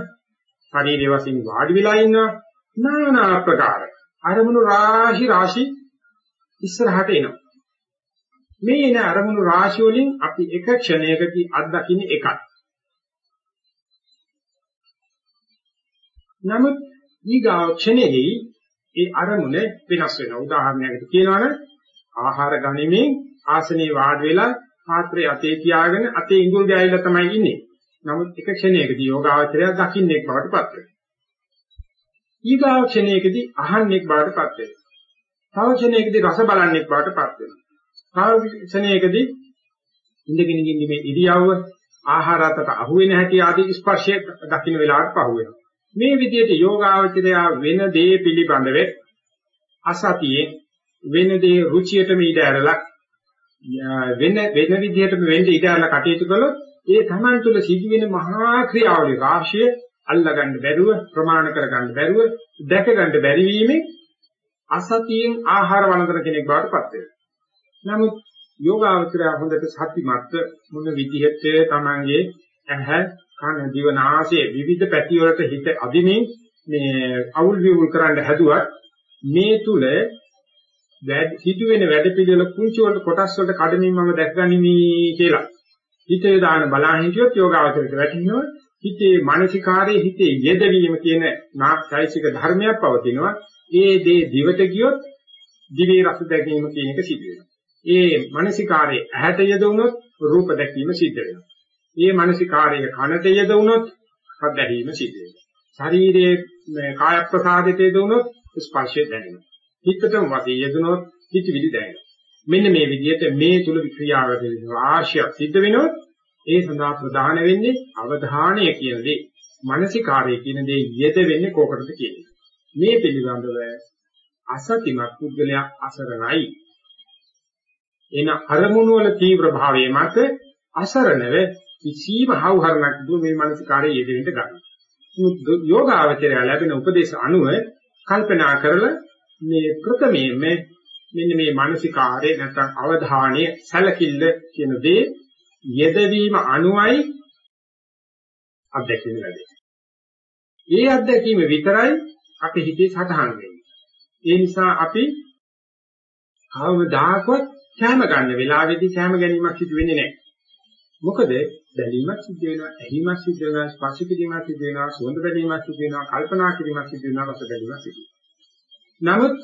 ශරීරයේ වශයෙන් වාඩි වෙලා ඉන්නවා. নানা ආකාර අරමුණු රාශි රාශි ඉස්සරහට එනවා. මේ එන අරමුණු රාශිය වලින් අපි එක ක්ෂණයකදී අත්දකින්නේ එකයි. නමුත් ඊගා ක්ෂණෙහි ඒ අරමුණ වෙනස් වෙනවා. උදාහරණයකට කියනවනම් ආහාර ගනිමින් ආසනේ වාඩි වෙලා පාත්‍රය අතේ තියාගෙන අතේ ඉඟුල් ගෑවිලා තමයි ඉන්නේ. නමුත් එක ක්ෂණයකදී යෝගාවචරය දකින්නෙක් බවට පත් වෙනවා. ඊගා ක්ෂණයකදී අහන්නෙක් බවට පත් වෙනවා. තව ක්ෂණයකදී රස බලන්නෙක් බවට පත් වෙනවා. තව ක්ෂණයකදී ඉඳගෙන ඉන්නේ මේ ඉරියව්ව ආහාරතට අහු වෙන හැටි ආදී ස්පර්ශය දකින්න වෙලාවට පහු වෙනවා. මේ විදිහට යෝගාවචරය වෙන දේ පිළිබඳව අසතියේ වෙන දේ රුචියටම ඉඩ ඇරලා වෙන වෙන විදිහටම වෙන්න ඉඩ ඇරලා කටයුතු කළොත් ඒ තමන් තුළ සිදුවෙන මහා ක්‍රියාවලිය රාශිය අල්ලගන්න බැරුව ප්‍රමාණ කරගන්න බැරුව දැකගන්න බැරි වීමෙන් අසතියෙන් ආහාර වළඳන කෙනෙක් බවට පත් වෙනවා. නමුත් යෝගාවචරය හොඳට සතිමත් මොන විදිහට තමන්ගේ ඇහැ කන දිව නාසය විවිධ පැති වලට හිත අදිමින් මේ අවුල් විවුල් කරන්න හැදුවත් මේ තුල සිදුවෙන වැඩ පිළිවෙල කුංචි වලට කොටස් වලට කඩමින් මම දැක්ගනිමි කියලා හිතේ දාන බලහින් කියොත් යෝගාවචරයට වැටෙනවා හිතේ මානසිකාරයේ හිතේ යෙදවීම කියන නාක්ෂයිසික ධර්මයක් පවතිනවා ඒ දේ දිවට ගියොත් දිවේ රස දැකීම කියන එක සිද්ධ වෙනවා ඒ මානසිකාරයේ ඇහැට යෙදුනොත් රූප දැකීම සිද්ධ වෙනවා මේ මානසිකාරයේ කනට යෙදුනොත් අත්දැකීම සිද්ධ වෙනවා. ශරීරයේ මේ කාය ප්‍රසාදිතේ යෙදුනොත් ස්පර්ශය දැනෙනවා. හිතටම වාදී යෙදුනොත් හිතවිලි දැනෙනවා. මෙන්න මේ විදිහට මේ තුල ක්‍රියාවට වෙනවා ආශයක් සිද්ධ වෙනොත් ඒ සඳහා ප්‍රධාන වෙන්නේ අවධානය කියන දේ. මානසිකාරය කියන දේ යෙද වෙන්නේ කොකටද කියන්නේ. මේ පිළිබඳව අසතිමත් පුද්ගලයා අසරණයි. එන අරමුණු වල තීව්‍ර භාවයේ මත අසරණව කිසිම හවුහරණක් දුර මේ මානසිකාරයේ යෙදෙන්න ගන්න. යෝගාවචරය ලැබෙන උපදේශ අනුව කල්පනා කරලා මේ ප්‍රථමයෙන්ම මෙන්න මේ මානසිකාරයේ නැත්නම් අවධානය සැලකිල්ල කියන දේ යෙදවීම අනුවයි අත්දැකීම ලැබෙන්නේ. ඒ අත්දැකීම විතරයි අපි හිතේ සටහන් වෙන්නේ. ඒ නිසා අපි කවමදාකවත් කැම ගන්න වෙලාවෙදී කැම ගැනීමක් සිදු වෙන්නේ නැහැ. මොකද බැලීමක් සිද්ධ වෙනවා, ඇහිීමක් සිද්ධ වෙනවා, ස්පර්ශ කිරීමක් සිද්ධ වෙනවා, සුවඳ බැලීමක් සිද්ධ වෙනවා, කල්පනා කිරීමක් සිද්ධ වෙනවා, රස බැලීමක් සිද්ධ වෙනවා. නමුත්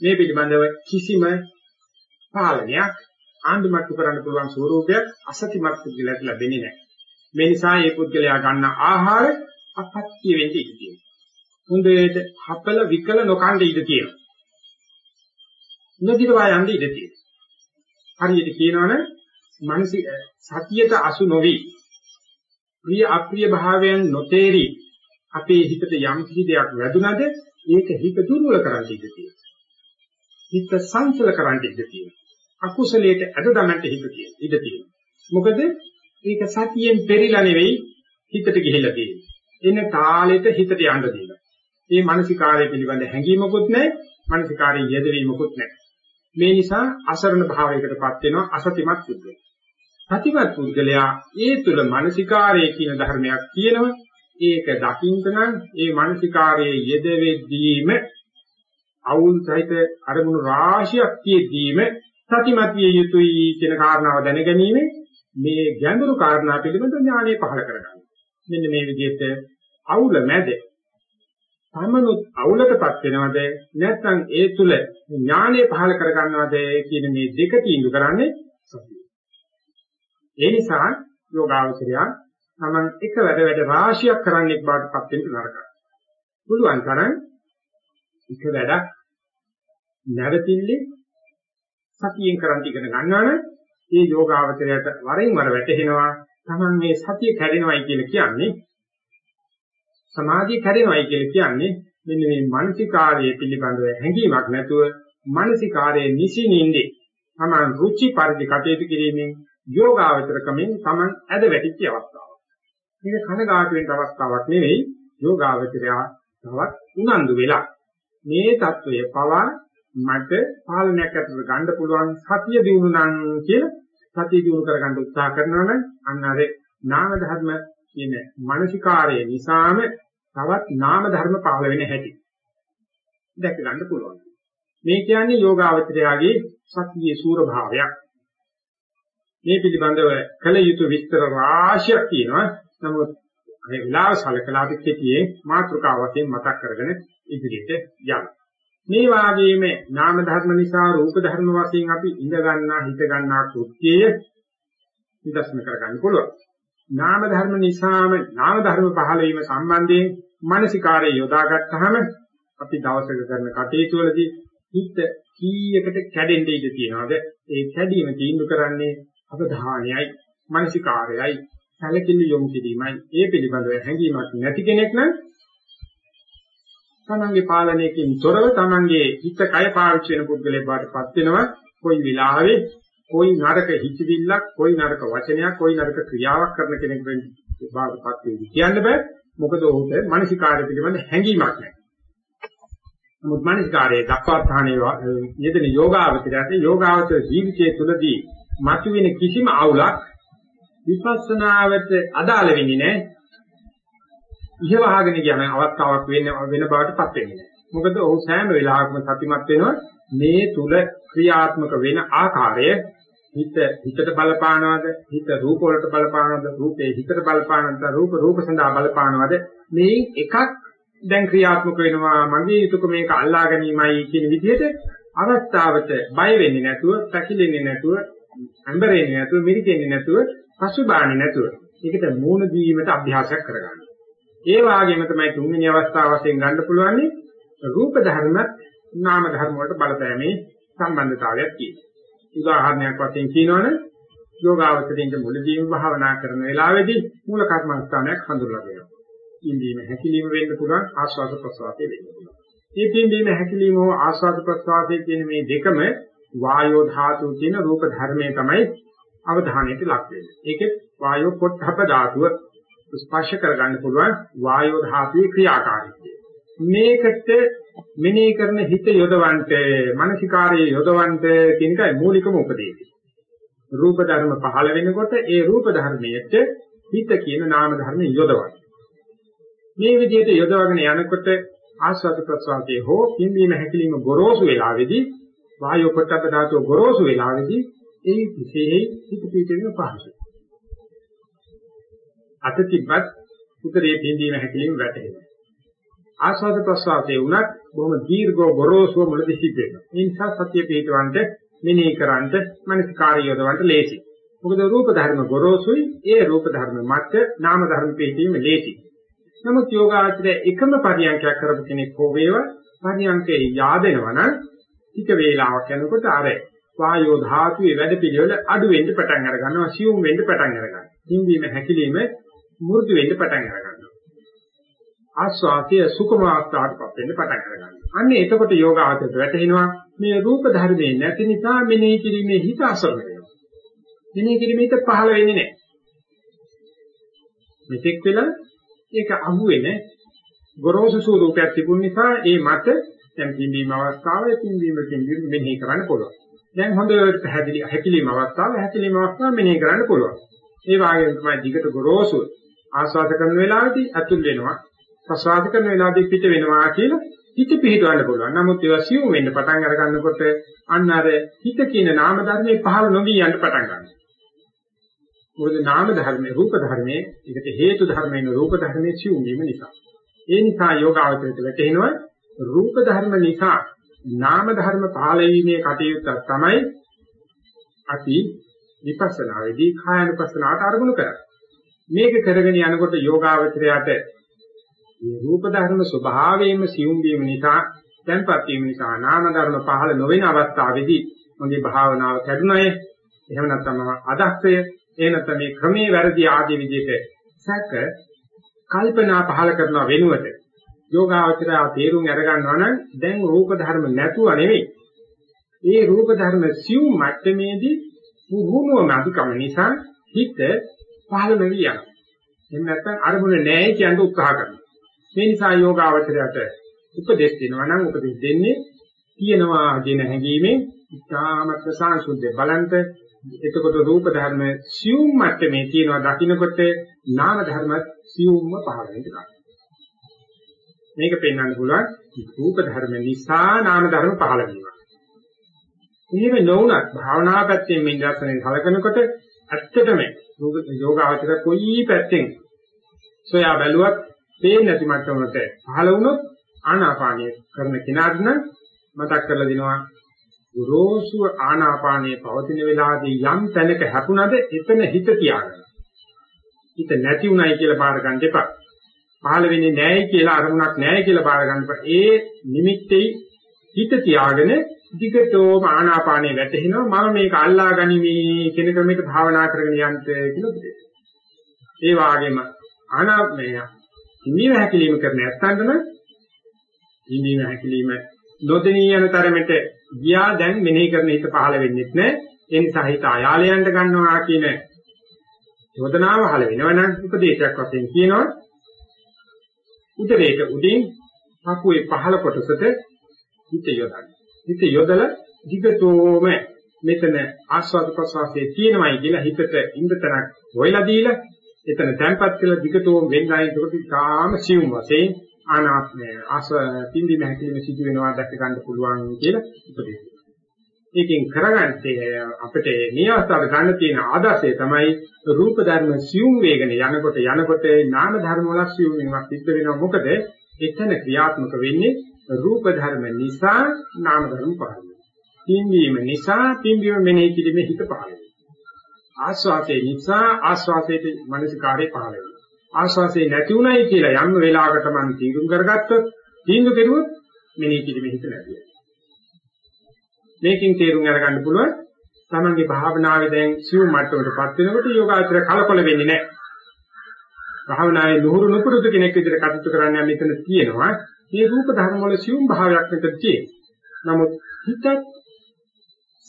මේ පිළිබඳව කිසිම පාලනයක් ආඳුම්ට්ටු කරන්න පුළුවන් ස්වරූපයක් අසතිමත් පුද්ගලයාට ලැබෙන්නේ නැහැ. මේ නිසා මේ පුද්ගලයා ගන්න ආහාර අපත්‍ය වෙන්න ඉඩ තියෙනවා. හොඳට හපල විකල නොකණ්ඩ ඉඩ තියෙනවා. නදිරවා යන්න ඉඩ තියෙනවා. හරියට කියනවනේ මනසි සතියට අසු නොවි ප්‍රිය අප්‍රිය භාවයන් නොතේරි අපේ හිතට යම් කිසි දෙයක් වැදුනද ඒක හිත දුර්වල කරන්න ඉඩ තියෙනවා. හිත සංචල කරන්න ඉඩ තියෙනවා. අකුසලයට ඇද දමන්න හිත තියෙනවා. ඉඩ තියෙනවා. මොකද ඒක සතියෙන් පෙරිලා නෙවෙයි හිතට ගිහිලා තියෙන්නේ. එන තාලෙට හිතට යන්න දෙනවා. මේ මානසිකාරය පිළිබඳ හැඟීමකුත් නැහැ, මානසිකාරයේ යෙදවීමකුත් නැහැ. මේ නිසා අසරණ භාවයකටපත් වෙනවා අසතිමත් පුද්ගලයා. සතිමත් පුද්ගලයා ඒ තුල මානසිකාරයේ කියන ධර්මයක් කියනවා. ඒක දකින්න නම් ඒ මානසිකාරයේ යෙදෙද්දීම අවුල් සහිත අරමුණු රාශියක් තියෙද්දීම සතිමත් විය යුතුයි කියන කාරණාව දැනගැනීම මේ ගැඹුරු කාරණා පිළිබඳ ඥානය පහළ කරගන්න. මෙන්න මේ විදිහට අවුල මැද තමනුත් අවුලටපත් වෙනවද නැත්නම් ඒ තුල ඥානය පහළ කරගන්නවද කියන මේ දෙක තීන්දුව කරන්නේ සතිය. ඒ නිසා යෝගාවචරය තමන් එක වැඩ වැඩ රාශියක් කරන්නෙක් බාටපත් වෙන්න නරකයි. පුළුවන් තරම් එක වැඩක් නැවතිල්ලේ සතියෙන් කරන් ඉගෙන ගන්නවනම් ඒ යෝගාවචරයට වරින් වර වැටහෙනවා තමන් මේ සතිය කැඩෙනවයි කියලා කියන්නේ සමාධිය කැඩෙනවයි කියලා කියන්නේ මෙන්න මේ මානසිකාර්යය පිළිබඳව හැඟීමක් නැතුව මානසිකාර්යයේ නිසිනින්දේ තමන් රුචි පරිදි කටයුතු කිරීමෙන් යෝගාවචරකමින් තමන් ඇද වැටිච්ච අවස්ථාවක්. මේක කනගාටු වෙන අවස්ථාවක් නෙවෙයි යෝගාවචරයා තවත් උනන්දු වෙලා මේ தত্ত্বය පවා මට පාලනයක් ඇතුළට ගන්න පුළුවන් සතිය දිනුනන් කියලා සතිය දිනු කරගන්න උත්සාහ කරනවා නම් අන්න අර නාම ධර්ම කියන මානසිකාරය නිසාම තවත් නාම ධර්ම පාල වෙන හැටි දැක ගන්න පුළුවන්. මේ කියන්නේ යෝගාවචරයාගේ සතියේ සූර භාවයක්. මේ පිළිබඳව කළ යුතු විස්තර රාශියක් තියෙනවා. නමුත් මේ විලාව සලකලා අපි කෙටියේ මාතෘකාව වශයෙන් මතක් කරගෙන ඉදිරියට යමු. මේ වාගේම නාම ධර්ම නිසා රූප ධර්ම වශයෙන් අපි ඉඳ ගන්නා හිත ගන්නා කෘත්‍යය නිදර්ශන කරගන්න පුළුවන්. නාම ධර්ම නිසාම නාම ධර්ම පහළ වීම සම්බන්ධයෙන් මානසිකාරය යොදාගත්තාම අපි දවසක කරන කටයුතු වලදී හිත කීයකට කැඩෙන්න ඉඩ තියනවාද? ඒ කැඩීම තීන්දුව කරන්නේ අවධානයයි, මානසිකාරයයි, සැලකිලි යොමු කිරීමයි. ඒ පිළිබඳව හැඟීමක් නැති කෙනෙක් නම් තමන්ගේ පාලනයකින් තොරව තමන්ගේ හිත කය පාවිච්චි වෙන පුද්ගලයෙක් බාටපත් වෙනවා. කොයි වෙලාවෙ කොයි නරක හිතවිල්ලක්, කොයි නරක වචනයක්, කොයි නරක ක්‍රියාවක් කරන කෙනෙක් වෙන්නේ බාටපත් වෙන්නේ කියන්න බෑ. මොකද ඔහුට මානසිකාරය පිළිබඳ හැඟීමක් නැහැ. නමුත් මානසිකාරයේ දක්වාස්ථානයේ යෙදෙන යෝගාවචරයට යෝගාවචර ජීවිතයේ තුලදී මතුවෙන කිසිම අවුලක් විපස්සනාවට අදාළ වෙන්නේ නැහැ. ඉහවහගෙන යන අවස්ථාවක් වෙන්න වෙන බවටපත් වෙන්නේ නැහැ. මොකද ඔහු සෑම වෙලාවකම සතිමත් වෙනවා. මේ තුල ක්‍රියාත්මක වෙන ආකාරය හිත හිතට බලපානවද? හිත රූප වලට බලපානවද? රූපේ හිතට බලපානවද රූප රූප සඳහා බලපානවද? මේ එකක් දැන් ක්‍රියාත්මක වෙනවා. මගේ යුතුයක මේක අල්ලා ගැනීමයි කියන විදිහට අවස්ථාවට බය වෙන්නේ නැතුව පැකිලෙන්නේ නැතුව අඹරෙන්නේ නැතුව මිරිකෙන්නේ නැතුව පසුබාන්නේ නැතුව ඒකට මූණ දීමට අභ්‍යාසයක් කරගන්න. ඒ වාගේම තමයි තුන්වෙනි අවස්ථාව වශයෙන් ගන්න පුළුවන් රූප ධර්ම නාම ධර්ම වලට බලපෑමේ සම්බන්ධතාවයක් තියෙනවා. උදාහරණයක් වශයෙන් කියනවනේ යෝගාවචරයෙන් මුලදීම භාවනා කරන වෙලාවේදී මූල කර්මස්ථානයක් හඳුන්වලා දෙනවා. ඉන්දීම හැකිලිම වෙන්න පුළුවන් ආස්වාද ප්‍රසවාසයේ වෙන්න පුළුවන්. මේ පින්දීම හැකිලිම හෝ ආස්වාද ප්‍රසවාසයේ කියන මේ දෙකම වායෝ ධාතු කියන රූප ධර්මයේ තමයි අවධානයට ලක් වෙන්නේ. ඒකෙත් වායෝ පොට්ටබ්බ ධාතුව ස්පර්ශ කරගන්න පුළුවන් වායෝ ධාතුවේ ක්‍රියාකාරීත්වය. මේකට මෙනෙහි කරන හිත යොදවන්ට, මානසිකාරයේ යොදවන්ට කියන එකයි මූලිකම උපදේශය. රූප ධර්ම පහළ වෙනකොට ඒ රූප ධර්මයට හිත කියන නාම ධර්ම යොදවන්න. මේ විදිහට යොදවගෙන යනකොට ආස්වාද ප්‍රසවාසයේ හෝ පිම්බීම හැකිලිම ගොරෝසු වෙලාවේදී වායෝ පොට්ටබ්බ ධාතුව ගොරෝසු වෙලාවේදී ඒ විශේෂයි හිත පිටින් පහසු. අත තිබ්බත් උදරයේ පිම්බීම හැකිලිම වැටෙනවා. ආස්වාද ප්‍රසවාසයේ උනත් බොහොම දීර්ඝව ගොරෝසුව මුලදී සිද්ධ වෙනවා. ඒ නිසා සත්‍ය පිටවන්ට මෙනෙහි කරන්ට මනස්කාරය යොදවන්ට ලේසි. මොකද රූප ධර්ම ගොරෝසුයි ඒ රූප ධර්ම මත නාම ධර්ම පිටීම ලේසි. නමුත් යෝගාචරය එකම පරියන්කයක් කරපු කෙනෙක් හෝ වේවා පරියන්කේ yaadෙනවා නම් ටික වේලාවක් යනකොට අර වායෝ ධාතුවේ වැඩ පිළිවෙල අඩු වෙන්න පටන් අර ගන්නවා සියුම් වෙන්න පටන් අර ගන්නවා. හිඳීම හැකිලිම මෘදු වෙන්න පටන් අර ගන්නවා. ආස්වාදය සුඛම අවස්ථාවටපත් වෙන්න පටන් අර ගන්නවා. අන්න එතකොට යෝගාචරයට වැටෙනවා මේ රූප ධර්මයේ නැති නිසා මෙනෙහි කිරීමේ හිත අසරණ වෙනවා. මෙනෙහි කිරීමේ හිත පහළ වෙන්නේ නැහැ. මෙතෙක් වෙලා ඒක අහු වෙන ගොරෝසු ස්වරූපයක් තිබුණ නිසා ඒ මත දැන් පිම්බීම අවස්ථාවේ පිම්බීම පිම්බීම මෙනෙහි කරන්න පුළුවන්. දැන් හොඳට පැහැදිලි හැකිලිම අවස්ථාවේ හැකිලිම අවස්ථාව මෙනෙහි කරන්න පුළුවන්. ඒ වගේම තමයි දිගට ගොරෝසු ආස්වාද කරන වෙලාවේදී අතුල් වෙනවා. ප්‍රසවාස කරන වෙලාවේදී පිට වෙනවා කියලා හිත පිහිටවන්න පුළුවන්. නමුත් ඒවා සිව් වෙන්න පටන් අර ගන්නකොට අන්න අර හිත කියන නාම ධර්මයේ පහළ නොවී යන්න පටන් ගන්නවා. මොකද නාම ධර්මයේ රූප ධර්මයේ ඒකට හේතු ධර්මයෙන් රූප ධර්මයේ සිව් වීම නිසා. ඒ නිසා යෝගාවචරයට වැටෙනවා රූප ධර්ම නිසා නාම ධර්ම පහළ වීමේ කටයුත්තක් තමයි අපි විපස්සනාවේදී කායනුපස්සනාවට අරමුණු කරන්නේ. මේක කරගෙන යනකොට යෝගාවචරයට මේ රූප ධර්ම ස්වභාවයෙන්ම සියුම් වීම නිසා දැන්පත් වීම නිසා නාම ධර්ම පහළ නොවන අවස්ථාවේදී මගේ භාවනාව කැඩුණය එහෙම නැත්නම් අදක්ෂය එහෙ නැත්නම් මේ ක්‍රමේ වැරදි ආදී විදිහට සැක කල්පනා පහළ කරන වෙනුවට යෝගාවචරය තේරුම් අරගන්නවා නම් දැන් රූප ධර්ම නැතුව නෙවෙයි ඒ රූප ධර්ම සියුම් මට්ටමේදී පුහුණුවම අධිකම නිසා හිත පහළ නොවි යනවා. එහෙම නැත්නම් අරමුණ නැහැ කියන උත්සාහ කරනවා. මේ නිසා යෝගාවචරයට උපදේශ දෙනවා නම් උපදේශ දෙන්නේ තියනවා කියන හැඟීමෙන් ඉතාමත් සාංශුද්ධ බලන්ත. එතකොට රූප ධර්ම සියුම් මට්ටමේ තියෙනවා දකින්නකොට නාම ධර්ම සියුම්ම පහළ වෙනවා. මේක පෙන්වන්න පුළුවන් රූප ධර්ම නිසා නාම ධර්ම පහළ වෙනවා. එහෙම නොවුනත් භාවනා පැත්තෙන් මේ දර්ශනය කලකනකොට ඇත්තටම යෝගාවචර කොයි පැත්තෙන් සොයා බැලුවත් පේන්නේ නැති මට්ටමකට පහළ වුණොත් ආනාපානය කරන කෙනාට නම් මතක් කරලා දිනවා ගොරෝසු ආනාපානයේ පවතින වෙලාවදී යම් තැනක හැපුණද එතන හිත තියාගන්න. හිත නැති උනායි කියලා බාර ගන්න එපා. පහළ වෙන්නේ නැහැයි කියලා අරමුණක් නැහැ කියලා බාර ගන්න එපා. ඒ නිමිත්තේ හිත තියාගෙන දිගටම ආනාපානයේ වැටෙනවා මම මේක අල්ලා ගනිමි කියන ක්‍රමයක භාවනා කරගෙන යන්න කියලා උපදේශ. ඒ වාගේම ආනාපානය නිවැ හැකිලිම කරන ඇත්තන්ටම නිවැ හැකිලිම නොදෙනී යන තරමට ගියා දැන් මෙනෙහි කරන හිත පහළ වෙන්නේ නැහැ. ඒ නිසා හිත ආයාලයන්ට ගන්නවා කියන චෝදනාව පහළ වෙනවනම් උපදේශයක් වශයෙන් කියනවා උදේට උඩින් පපුවේ පහළ කොටසට හිත යොදන්න. හිත යොදලා දිගටම මෙතන ආස්වාද ප්‍රසවාසයේ තියෙනවයි කියලා හිතට ඉන්දතරක් හොයලා දීලා එතන තැම්පත් කළ දිගටම වෙන්නයි ඒකට කාම සිවුම් වශයෙන් ආනාත්මය ආස පින්දි මහකීම සිදු වෙනවා දැක ගන්න පුළුවන් කියලා උපදෙස්. ඒකෙන් කරගත්තේ අපිට මේ අවස්ථාවට ගන්න තියෙන ආදර්ශය තමයි රූප ධර්ම සියුම් වේගන යනකොට යනකොට නාම ධර්ම වල සියුම් වෙනවා සිද්ධ වෙනවා මොකද එතන ක්‍රියාත්මක වෙන්නේ රූප ධර්ම නිසා නාම ධර්ම පහළ වෙනවා. පින්වීම නිසා පින්වීම මෙනෙහි කිරීමේ හිත පහළ වෙනවා. ආස්වාදයේ නිසා ආස්වාදයේ මනසිකාරය පහළ වෙනවා. ආශ්වාසය නැති උනායි කියලා යම් වෙලාවකට මම තීරුම් කරගත්තොත් තීන්දුව කෙරුවොත් මෙනෙහි කිරීමේ හිත නැති වෙනවා. මේකෙන් තේරුම් අරගන්න පුළුවන් තමන්ගේ භාවනාවේ දැන් සිව් මට්ටමකටපත් වෙනකොට යෝගාචර කලකොල වෙන්නේ නැහැ. භාවනාවේ නුහුරු නුපුරුදු කෙනෙක් විදිහට කටයුතු කරන්න යන මෙතන තියෙනවා. මේ රූප ධර්ම වල සිව් භාවයක් මෙතන තියෙනවා. නමුත් හිතත්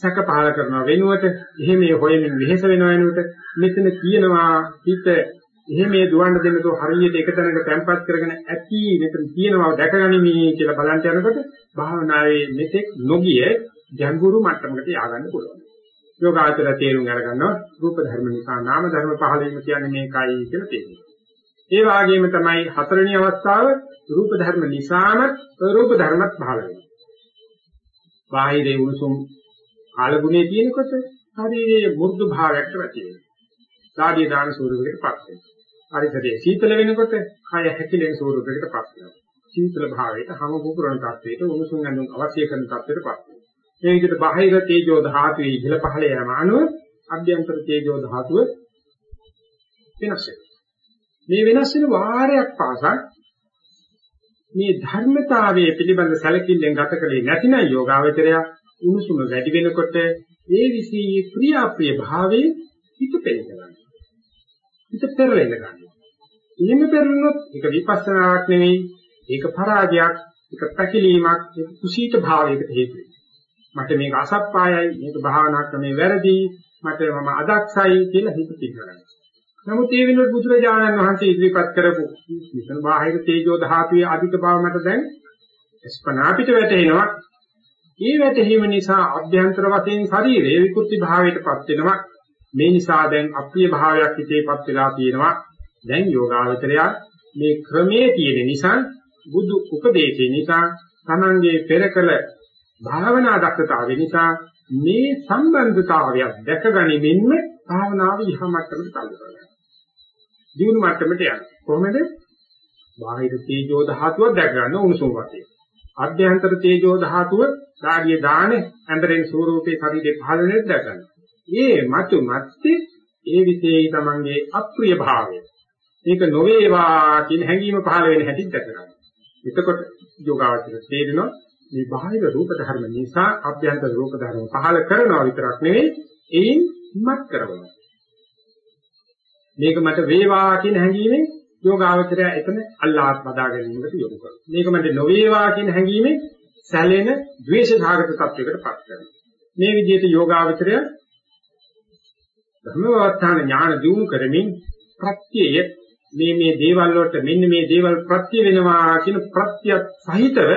සැක පහල කරන වෙනුවට එහෙම හොයමින් වෙහෙස වෙන වෙනුවට මෙතන කියනවා හිත එහෙම මේ දුවන්න දෙන්න තෝ හරියට එක තැනක තැම්පත් කරගෙන ඇති මෙතන තියෙනවා දැකගනිමි කියලා බලන්න යනකොට භාවනාවේ මෙතෙක් නොගිය ජංගුරු මට්ටමකට ය아가න්න පුළුවන්. යෝගාචර තේරුම් අරගන්නවා රූප ධර්ම නිසා නාම ධර්ම පහළ වීම කියන්නේ මේකයි කියලා තේරෙනවා. ඒ වගේම තමයි හතරවෙනි අවස්ථාව රූප ධර්ම නිසාම රූප ධර්මත් පහළ වෙනවා. බාහිරේ උණුසුම් කාලගුණේ තියෙනකොට ශරීරයේ මෘදු භාවයකට වැටි වෙනවා. සාදී දාන ස්වරූපයකට පත් වෙනවා. පරිසරයේ සීතල වෙනකොට කය හැකිලෙන ස්වරූපයකට පත් වෙනවා. සීතල භාවයට හැම කුපුරන තත්වයට උණුසුම් ඇඳුම් අවශ්‍ය කරන තත්වයට පත් වෙනවා. මේ විදිහට බාහිර තේජෝ ධාතුවේ ඉහළ පහළ යෑම අනුව අභ්‍යන්තර තේජෝ ධාතුව වෙනස් වෙනවා. මේ වෙනස් වෙන වාරයක් පාසා මේ ධර්මතාවයේ පිළිබඳ සැලකිල්ලෙන් ගත කළේ නැතිනම් යෝගාවචරය උණුසුම වැඩි වෙනකොට ඒ විසී ක්‍රියාප්‍රිය භාවයේ හිත පෙළෙනවා. හිත පෙරලෙන්න ගන්නවා. එහෙම පෙරළුනොත් ඒක විපස්සනාවක් නෙවෙයි, ඒක පරාජයක්, ඒක පැකිලීමක්, ඒක කුසීත භාවයකට හේතු මට මේක අසප්පායයි, මේක භාවනා ක්‍රමේ වැරදි, මට මම අදක්ෂයි කියලා හිත පිළිගන්නවා. නමුත් ඒ වෙනුවට බුදුරජාණන් වහන්සේ ඉදිරිපත් කරපු මෙතන බාහිර තේජෝ ධාතුවේ අධික බව මට දැන් ස්පනා පිට වැටෙනවා. ඒ වැටහීම නිසා අභ්‍යන්තර වශයෙන් ශරීරයේ විකෘති භාවයටපත් වෙනවා. මේ නිසා දැන් අප්‍රිය භාවයක් හිතේපත් වෙලා තියෙනවා. දැන් යෝගාවචරය මේ ක්‍රමයේ තියෙන නිසා බුදු උපදේශේ නිසා තමන්ගේ පෙරකල භාවනා දක්ෂතාවය නිසා මේ සම්බන්ධතාවය දැකගැනීමෙන්ම භාවනාව ඉහා මට්ටමට තල්ලු කරගන්නවා. ජීවන මට්ටමට යනවා. කොහොමද? බාහිර තේජෝ ධාතුව දැක ගන්න උණුසුම් වශයෙන්. අභ්‍යන්තර තේජෝ ධාතුව ධාර්ය දානේ ඇඳරෙන් ස්වરૂපේ ශරීරේ පහළ වෙන දැක ගන්න. ඒ මතු මැත්තේ ඒ විශේෂයි තමන්ගේ අප්‍රිය භාවය. ඒක නොවේවා කියන හැඟීම පහළ වෙන හැටි දැක ගන්න. එතකොට යෝගාවචර තේරෙනවා මේ බාහිර රූප ධර්ම නිසා අභ්‍යන්තර රූප ධර්ම පහළ කරනවා විතරක් නෙවෙයි ඒයින් මත් කරනවා. මේක මට වේවා කියන හැඟීමෙන් යෝගාවචරය එතන අල්ලාහ් බදා ගැනීමකට යොමු කරනවා. මේක මට නොවේවා කියන හැඟීමෙන් සැලෙන ද්වේෂ සාගත තත්වයකට පත් කරනවා. මේ විදිහට යෝගාවචරය ධර්මවත්තාන ඥාන දිනු කරමින් ප්‍රත්‍යය මේ මේ දේවල් වලට මෙන්න මේ දේවල් ප්‍රත්‍ය වෙනවා කියන ප්‍රත්‍ය සහිතව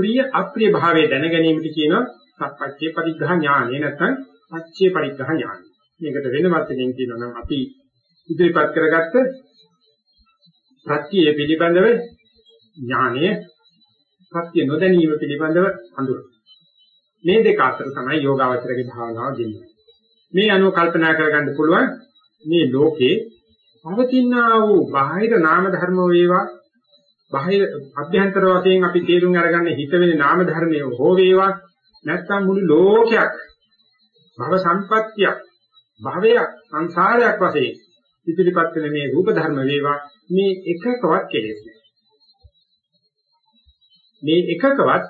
ප්‍රිය අප්‍රිය භාවයේ දැන ගැනීමට කියන සත්‍පච්චේ පරිග්‍රහ ඥානය නැත්නම් පච්චේ පරිග්‍රහ ඥානය. මේකට වෙන වචනෙන් කියනවා නම් අපි ඉදිරිපත් කරගත්ත ප්‍රත්‍යය පිළිබඳව ඥානය ප්‍රත්‍ය නොදැනීම පිළිබඳව අඳුර. මේ දෙක අතර තමයි යෝගාවචරගේ භාවනාව දෙන්නේ. මේ අනුව කල්පනා කරගන්න පුළුවන් මේ ලෝකේ පවතිනා වූ බාහිර නාම ධර්ම වේවා බාහිර අභ්‍යන්තර වශයෙන් අපි තේරුම් අරගන්න හිත වෙන නාම ධර්මයේ හෝ වේවා නැත්නම් මුළු ලෝකයක් භව සම්පත්තියක් භවයක් සංසාරයක් වශයෙන් ඉදිරිපත් වෙන මේ රූප ධර්ම වේවා. මේ එකකවත් කෙලෙස් මේ එකකවත්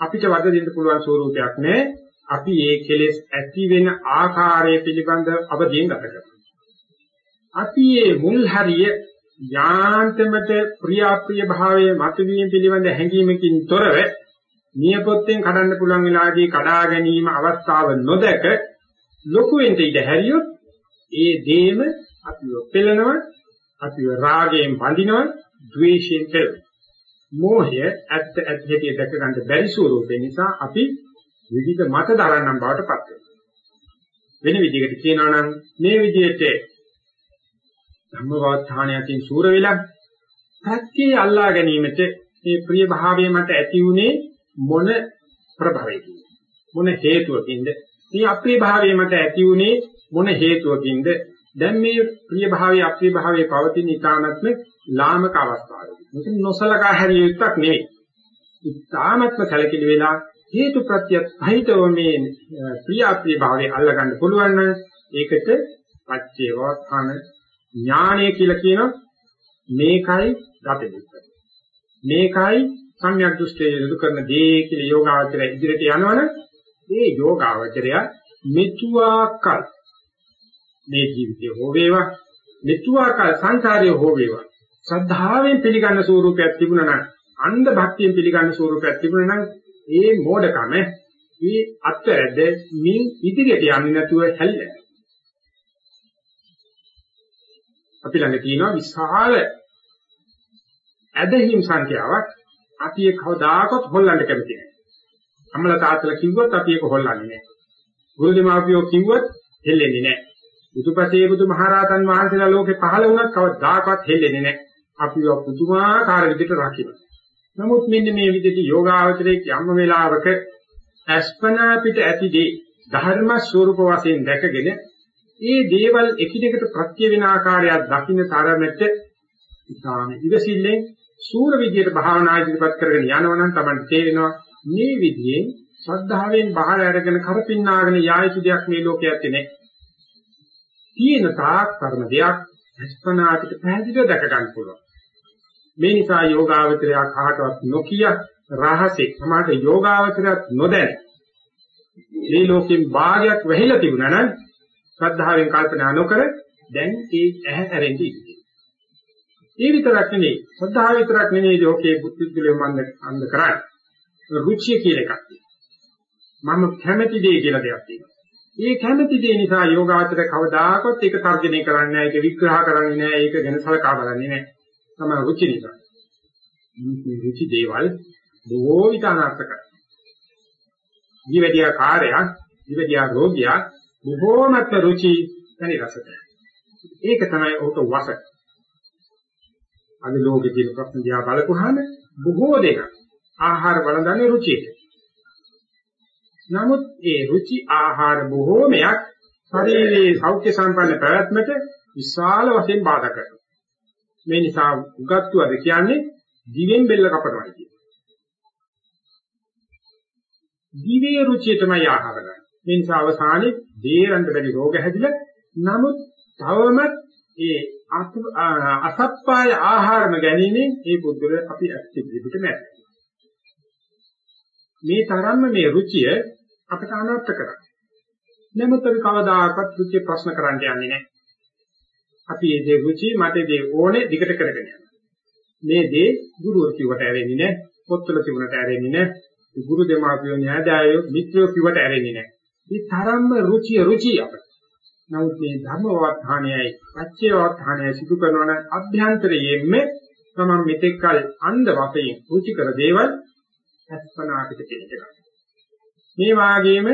අපිට වද දෙන්න පුළුවන් ස්වරූපයක් නැහැ අපි මේ කෙලෙස් ඇති වෙන ආකාරය පිළිබඳ අවදීන් ගත කරනවා. අපි මේ මුල් හරිය යාන්තමට ප්‍රිය අප්‍රිය භාවයේ මතුවීම පිළිබඳ හැඟීමකින් තොරව නියපොත්තෙන් කඩන්න පුළුවන් වෙලාවේදී කඩා ගැනීම අවස්ථාව නොදක ලොකු වෙන්න ඉඩ හැරියොත් ඒ දේම අපිව පෙළනවා අපිව රාගයෙන් බඳිනවා ද්වේෂයෙන් පෙළනවා. මෝහය ඇත්ත ඇත්ත හැටි දැක ගන්න බැරි ස්වරූපේ නිසා අපි විවිධ මත දරන්නම් බවට පත් වෙනවා. වෙන විදිහකට කියනවා නම් මේ විදිහට ධම්මවාත්ථානයකින් සූර වෙලා ප්‍රත්‍ය අල්ලා ගැනීමට මේ ප්‍රිය භාවයේ මත ඇති උනේ මොන ප්‍රභවයකින්ද? මොන හේතුවකින්ද? මේ අප්‍රිය භාවයේ මත ඇති උනේ මොන හේතුවකින්ද? දැන් මේ ප්‍රිය භාවයේ අප්‍රිය භාවයේ පවතින ඊතානත්ම ලාමක අවස්ථාවේදී මේක නොසලකා හැරිය යුක්තක් නෙවෙයි. ඊතානත්ම සැලකිලි වෙලා හේතු ප්‍රත්‍ය සහිතව මේ ප්‍රිය අප්‍රිය භාවයේ අල්ලගන්න පුළුවන් නම් ඒකට පච්චේවස්ථාන ඥානය කියලා කියන මේකයි ගතෙන්නේ මේකයි සම්‍යක් දෘෂ්ටිය යොදු කරන දේ කියලා යෝගාවචරය ඉදිරියට යනවනම් ඒ යෝගාවචරය මෙතුආකල්. මේ ජීවිතය හෝ වේවා මෙතුආකල් සංසාරය හෝ වේවා. ශ්‍රද්ධාවෙන් පිළිගන්න ස්වරූපයක් තිබුණා නම් අන්ධ භක්තියෙන් පිළිගන්න ස්වරූපයක් තිබුණා නම් ඒ මෝඩකම ඒ අත්වැරද මින් ඉදිරියට යන්නේ නැතුව හැල්ලෙනවා. අපි ළඟ තියෙනවා විශාල ඇදහිම් සංඛ්‍යාවක් අපි ඒක කවදාකවත් හොල්ලන්න කැමති නැහැ. අම්මලා තාත්තලා කිව්වොත් අපි ඒක හොල්ලන්නේ නැහැ. ගුරු දෙමාපියෝ කිව්වොත් හෙල්ලෙන්නේ නැහැ. බුදුපසේ බුදුමහරහතන් වහන්සේලා ලෝකේ පහළ වුණත් කවදාකවත් හෙල්ලෙන්නේ නැහැ. අපිව පුදුමාකාර විදිහට රකින්න. නමුත් මෙන්න මේ විදිහට යෝගාවචරයේ යම් වෙලාවක අස්පනා පිට ඇතිදී ධර්ම ස්වરૂප වශයෙන් දැකගෙන ඒ දේවල් එකිනෙකට ප්‍රත්‍ය වෙන ආකාරයක් දකින්න තරමට ඉතාම ඉවසිල්ලෙන් සූර විදියට භාවනා ඉදිරිපත් කරගෙන යනවනම් තමයි තේරෙනවා මේ විදියෙන් ශ්‍රද්ධාවෙන් බාහිර අරගෙන කරපින්නාගෙන යායුතු දෙයක් මේ ලෝකයේ ඇත්තේ නැහැ. තියෙන තාක් කර්ම දෙයක් අස්පනාටික පැහැදිලිව දැක ගන්න පුළුවන්. මේ නිසා යෝගාවචරය කාටවත් නොකිය රහසේ සමාජ යෝගාවචරයක් නොදැන මේ ලෝකෙන් භාගයක් වැහිලා තිබුණා නම් ශ්‍රද්ධාවෙන් කල්පනා නොකර දැන් ඒ ඇහැ ඇරෙන්න ඉන්නේ. ඒ විතරක් නෙවෙයි ශ්‍රද්ධාව විතරක් නෙවෙයි ලෝකයේ බුද්ධිදුලේ මන්ද අන්ද කරන්නේ. රුචිය කියලා එකක් තියෙනවා. මම කැමැති දේ කියලා දෙයක් තියෙනවා. ඒ කැමැති දේ නිසා යෝගාචර කවදාකවත් ඒක තර්ජනය කරන්නේ නැහැ, ඒක විග්‍රහ කරන්නේ නැහැ, ඒක ගැන සලකා බලන්නේ නැහැ. තමයි රුචි නිසා. මේ රුචි දේවල් බොහෝ විට අනර්ථකයි. ජීවිතය කාර්යයක්, ජීවිතය රෝගියක් බොහෝමත්ම රුචි තනි රසට. ඒක තමයි ඔහුට වස. අද ලෝකේ තියෙන ප්‍රශ්න දිහා බලපුවාම බොහෝ දෙනා ආහාර බලඳන්නේ රුචියට. නමුත් ඒ රුචි ආහාර බොහෝමයක් ශරීරයේ සෞඛ්‍ය සම්පන්න පැවැත්මට විශාල වශයෙන් බාධා කරනවා. මේ නිසා උගත්තු අද කියන්නේ දිවෙන් බෙල්ල කපනවා කියන්නේ. දිවේ රුචිය තමයි ආහාර ගන්න. මේ නිසා අවසානයේ දේරන්න බැරි රෝග හැදිලා නමුත් තවමත් ඒ අසප්පාය ආහාරම ගැනීමෙන් ඒ පුද්ගල අපි ඇත්තෙදිට නැහැ. මේ තරම්ම මේ රුචිය අපට අනර්ථ කරන්නේ. නමුත් අපි කවදාකවත් රුචිය ප්‍රශ්න කරන්න යන්නේ නැහැ. අපි මේ දේ රුචි මට දේ ඕනේ දිගට කරගෙන යනවා. මේ දේ ගුරුවරු කිව්වට ඇරෙන්නේ නැහැ. පොත්වල තිබුණට ඇරෙන්නේ නැහැ. ගුරු දෙමාපියෝ න්යායදායෝ මිත්‍රයෝ කිව්වට ඇරෙන්නේ නැහැ. මේ තරම්ම රුචිය රුචි අපට. නමුත් මේ ධර්මවත්හානයයි පච්චේවත්හානයයි සිදු කරන අභ්‍යන්තරයෙන්ම තමන් මෙතෙක් කල අන්ධ වශයෙන් රුචි කර දේවල් අස්පනාකට කෙනෙක් මේ වාගේම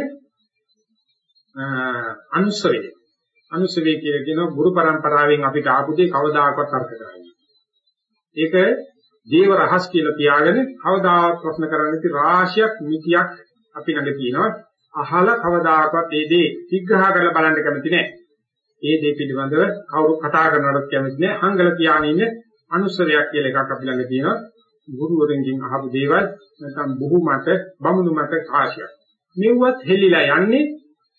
අනුස්සවේ අනුස්සවේ කියලා කියන ගුරු પરම්පරාවෙන් අපිට ආපු දේ කවදාකවත් අර්ථ කරන්නේ. ඒක දේව රහස් කියලා තියාගෙන කවදාවත් ප්‍රශ්න කරන්න නැති රාශියක් මිතියක් අපි ළඟ තියෙනවා. අහලා කවදාකවත් ඒ දේ විග්‍රහ කරලා බලන්න කැමති නැහැ. ඒ දේ පිළිබඳව කවුරු කතා කරනවද කැමති නැහැ. හංගල තියාගෙන ඉන්න අනුස්සරයක් කියලා එකක් අපි ළඟ තියෙනවා. ගුරුවරෙන්ගෙන් අහපු දේවල් නැත්නම් බොහෝ මත බමුණු මත කාශයක්. මෙව්වත් හෙලිලා යන්නේ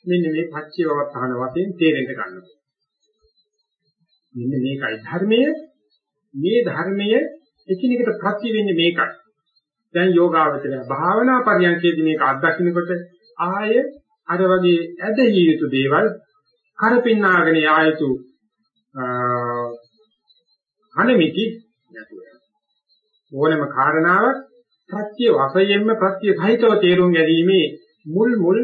මෙන්න මේ පච්චේවවත්තහන වශයෙන් තේරෙන්න ගන්නවා. මෙන්න මේකයි ධර්මයේ මේ ධර්මයේ එකිනෙකට ප්‍රත්‍ය වෙන්නේ මේකයි. දැන් යෝගාවචරය භාවනා පරියන්කේදී මේක අත්දකින්නකොට ආය අර වගේ ඇදහිය යුතු දේවල් කරපින්නාගෙන ආයතු අනෙමිති නැතුව ඕනෑම කාරණාවක් ප්‍රත්‍ය වශයෙන්ම ප්‍රත්‍ය සහිතව තේරුම් ගැනීමේ මුල් මුල්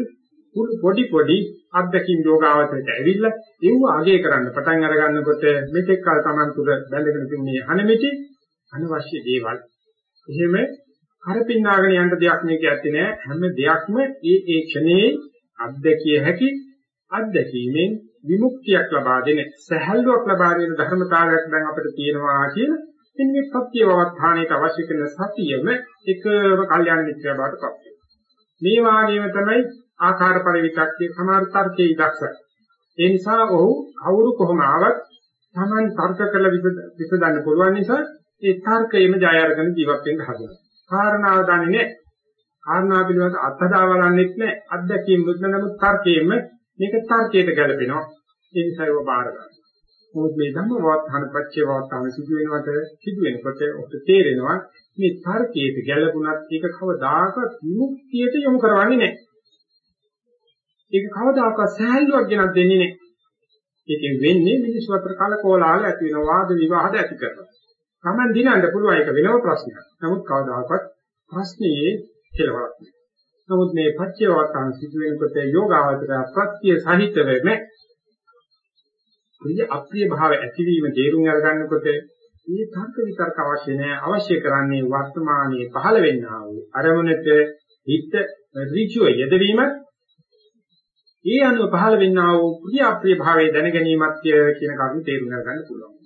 පොඩි පොඩි අත්දැකීම් යෝගාවචරයට ඇවිල්ලා ඒව අගය කරන්න පටන් අර ගන්නකොට මෙතෙක් කල Taman තුර බැඳගෙන තිබුණේ අනෙමිති අනවශ්‍ය දේවල්. එහෙම කරපින්නාගෙන යන්න දෙයක් මේක ඇත්තේ නෑ. හැම දෙයක්ම ඒ ඒ ක්ෂණේ අත්දැකිය හැකි අත්දැකීමෙන් විමුක්තියක් ලබා දෙන සහැල්ලුවක් ලබා දෙන ධර්මතාවයක් දැන් අපිට තියෙනවා කියන ඉන්නේ ප්‍රත්‍යවවත්ථානයට අවශ්‍ය කරන සතියෙම එකම කල්යාණ මිත්‍යා බවට පත් මේ වාගේම තමයි ආකාර පරිවිතක්කේ සමාන තර්කයේ දක්ෂයි. ඒ නිසා ඔහු කවුරු කොහොම ආවත් Taman තර්ක කළ විසඳන්න පුළුවන් නිසා ඒ තර්කයෙම ජය අරගෙන ජීවත් වෙන්න හදනවා. කාරණාව දන්නේ නැහැ. කාරණා පිළිබඳ අත්දැක බලන්නෙත් නැහැ. අත්දැකීම් මුද්ද නමුත් තර්කයෙම මේක තර්කයට ගැලපෙනවා. ඒ නිසා ඒව බාර ගන්න. මොකද මේ ධම්මවත්හන පච්චේවත්හන සිදු වෙනවට සිදු වෙනකොට ඔබට තේරෙනවා මේ තර්කයට ගැලපුණත් ඒක කවදාකවත් විමුක්තියට යොමු කරවන්නේ නැහැ. ඒක කවදාකවත් සහැල්ලුවක් ගෙනත් දෙන්නේ නැහැ. ඒකෙන් වෙන්නේ මිනිස්සු අතර කලකෝලාහල ඇති වෙන වාද විවාද ඇති කරනවා. Taman දිනන්න පුළුවන් ඒක වෙනම ප්‍රශ්නයක්. නමුත් කවදාකවත් ප්‍රශ්නේ කෙලවරක් නෑ. නමුත් මේ පච්චේවත්හන සිදු වෙනකොට යෝගාවචර ප්‍රත්‍ය සහිතවෙම ප්‍රිය අප්‍රිය භාව ඇතිවීම තේරුම් අරගන්නකොට මේ තර්ක විතර්ක අවශ්‍ය නැහැ අවශ්‍ය කරන්නේ වර්තමානයේ පහළ වෙන්නා වූ අරමුණට හිත ඍචුව යෙදවීම ඒ අනුව පහළ වෙන්නා වූ ප්‍රිය අප්‍රිය භාවයේ දැන ගැනීමත් කියන කරුණු තේරුම් ගන්න පුළුවන්.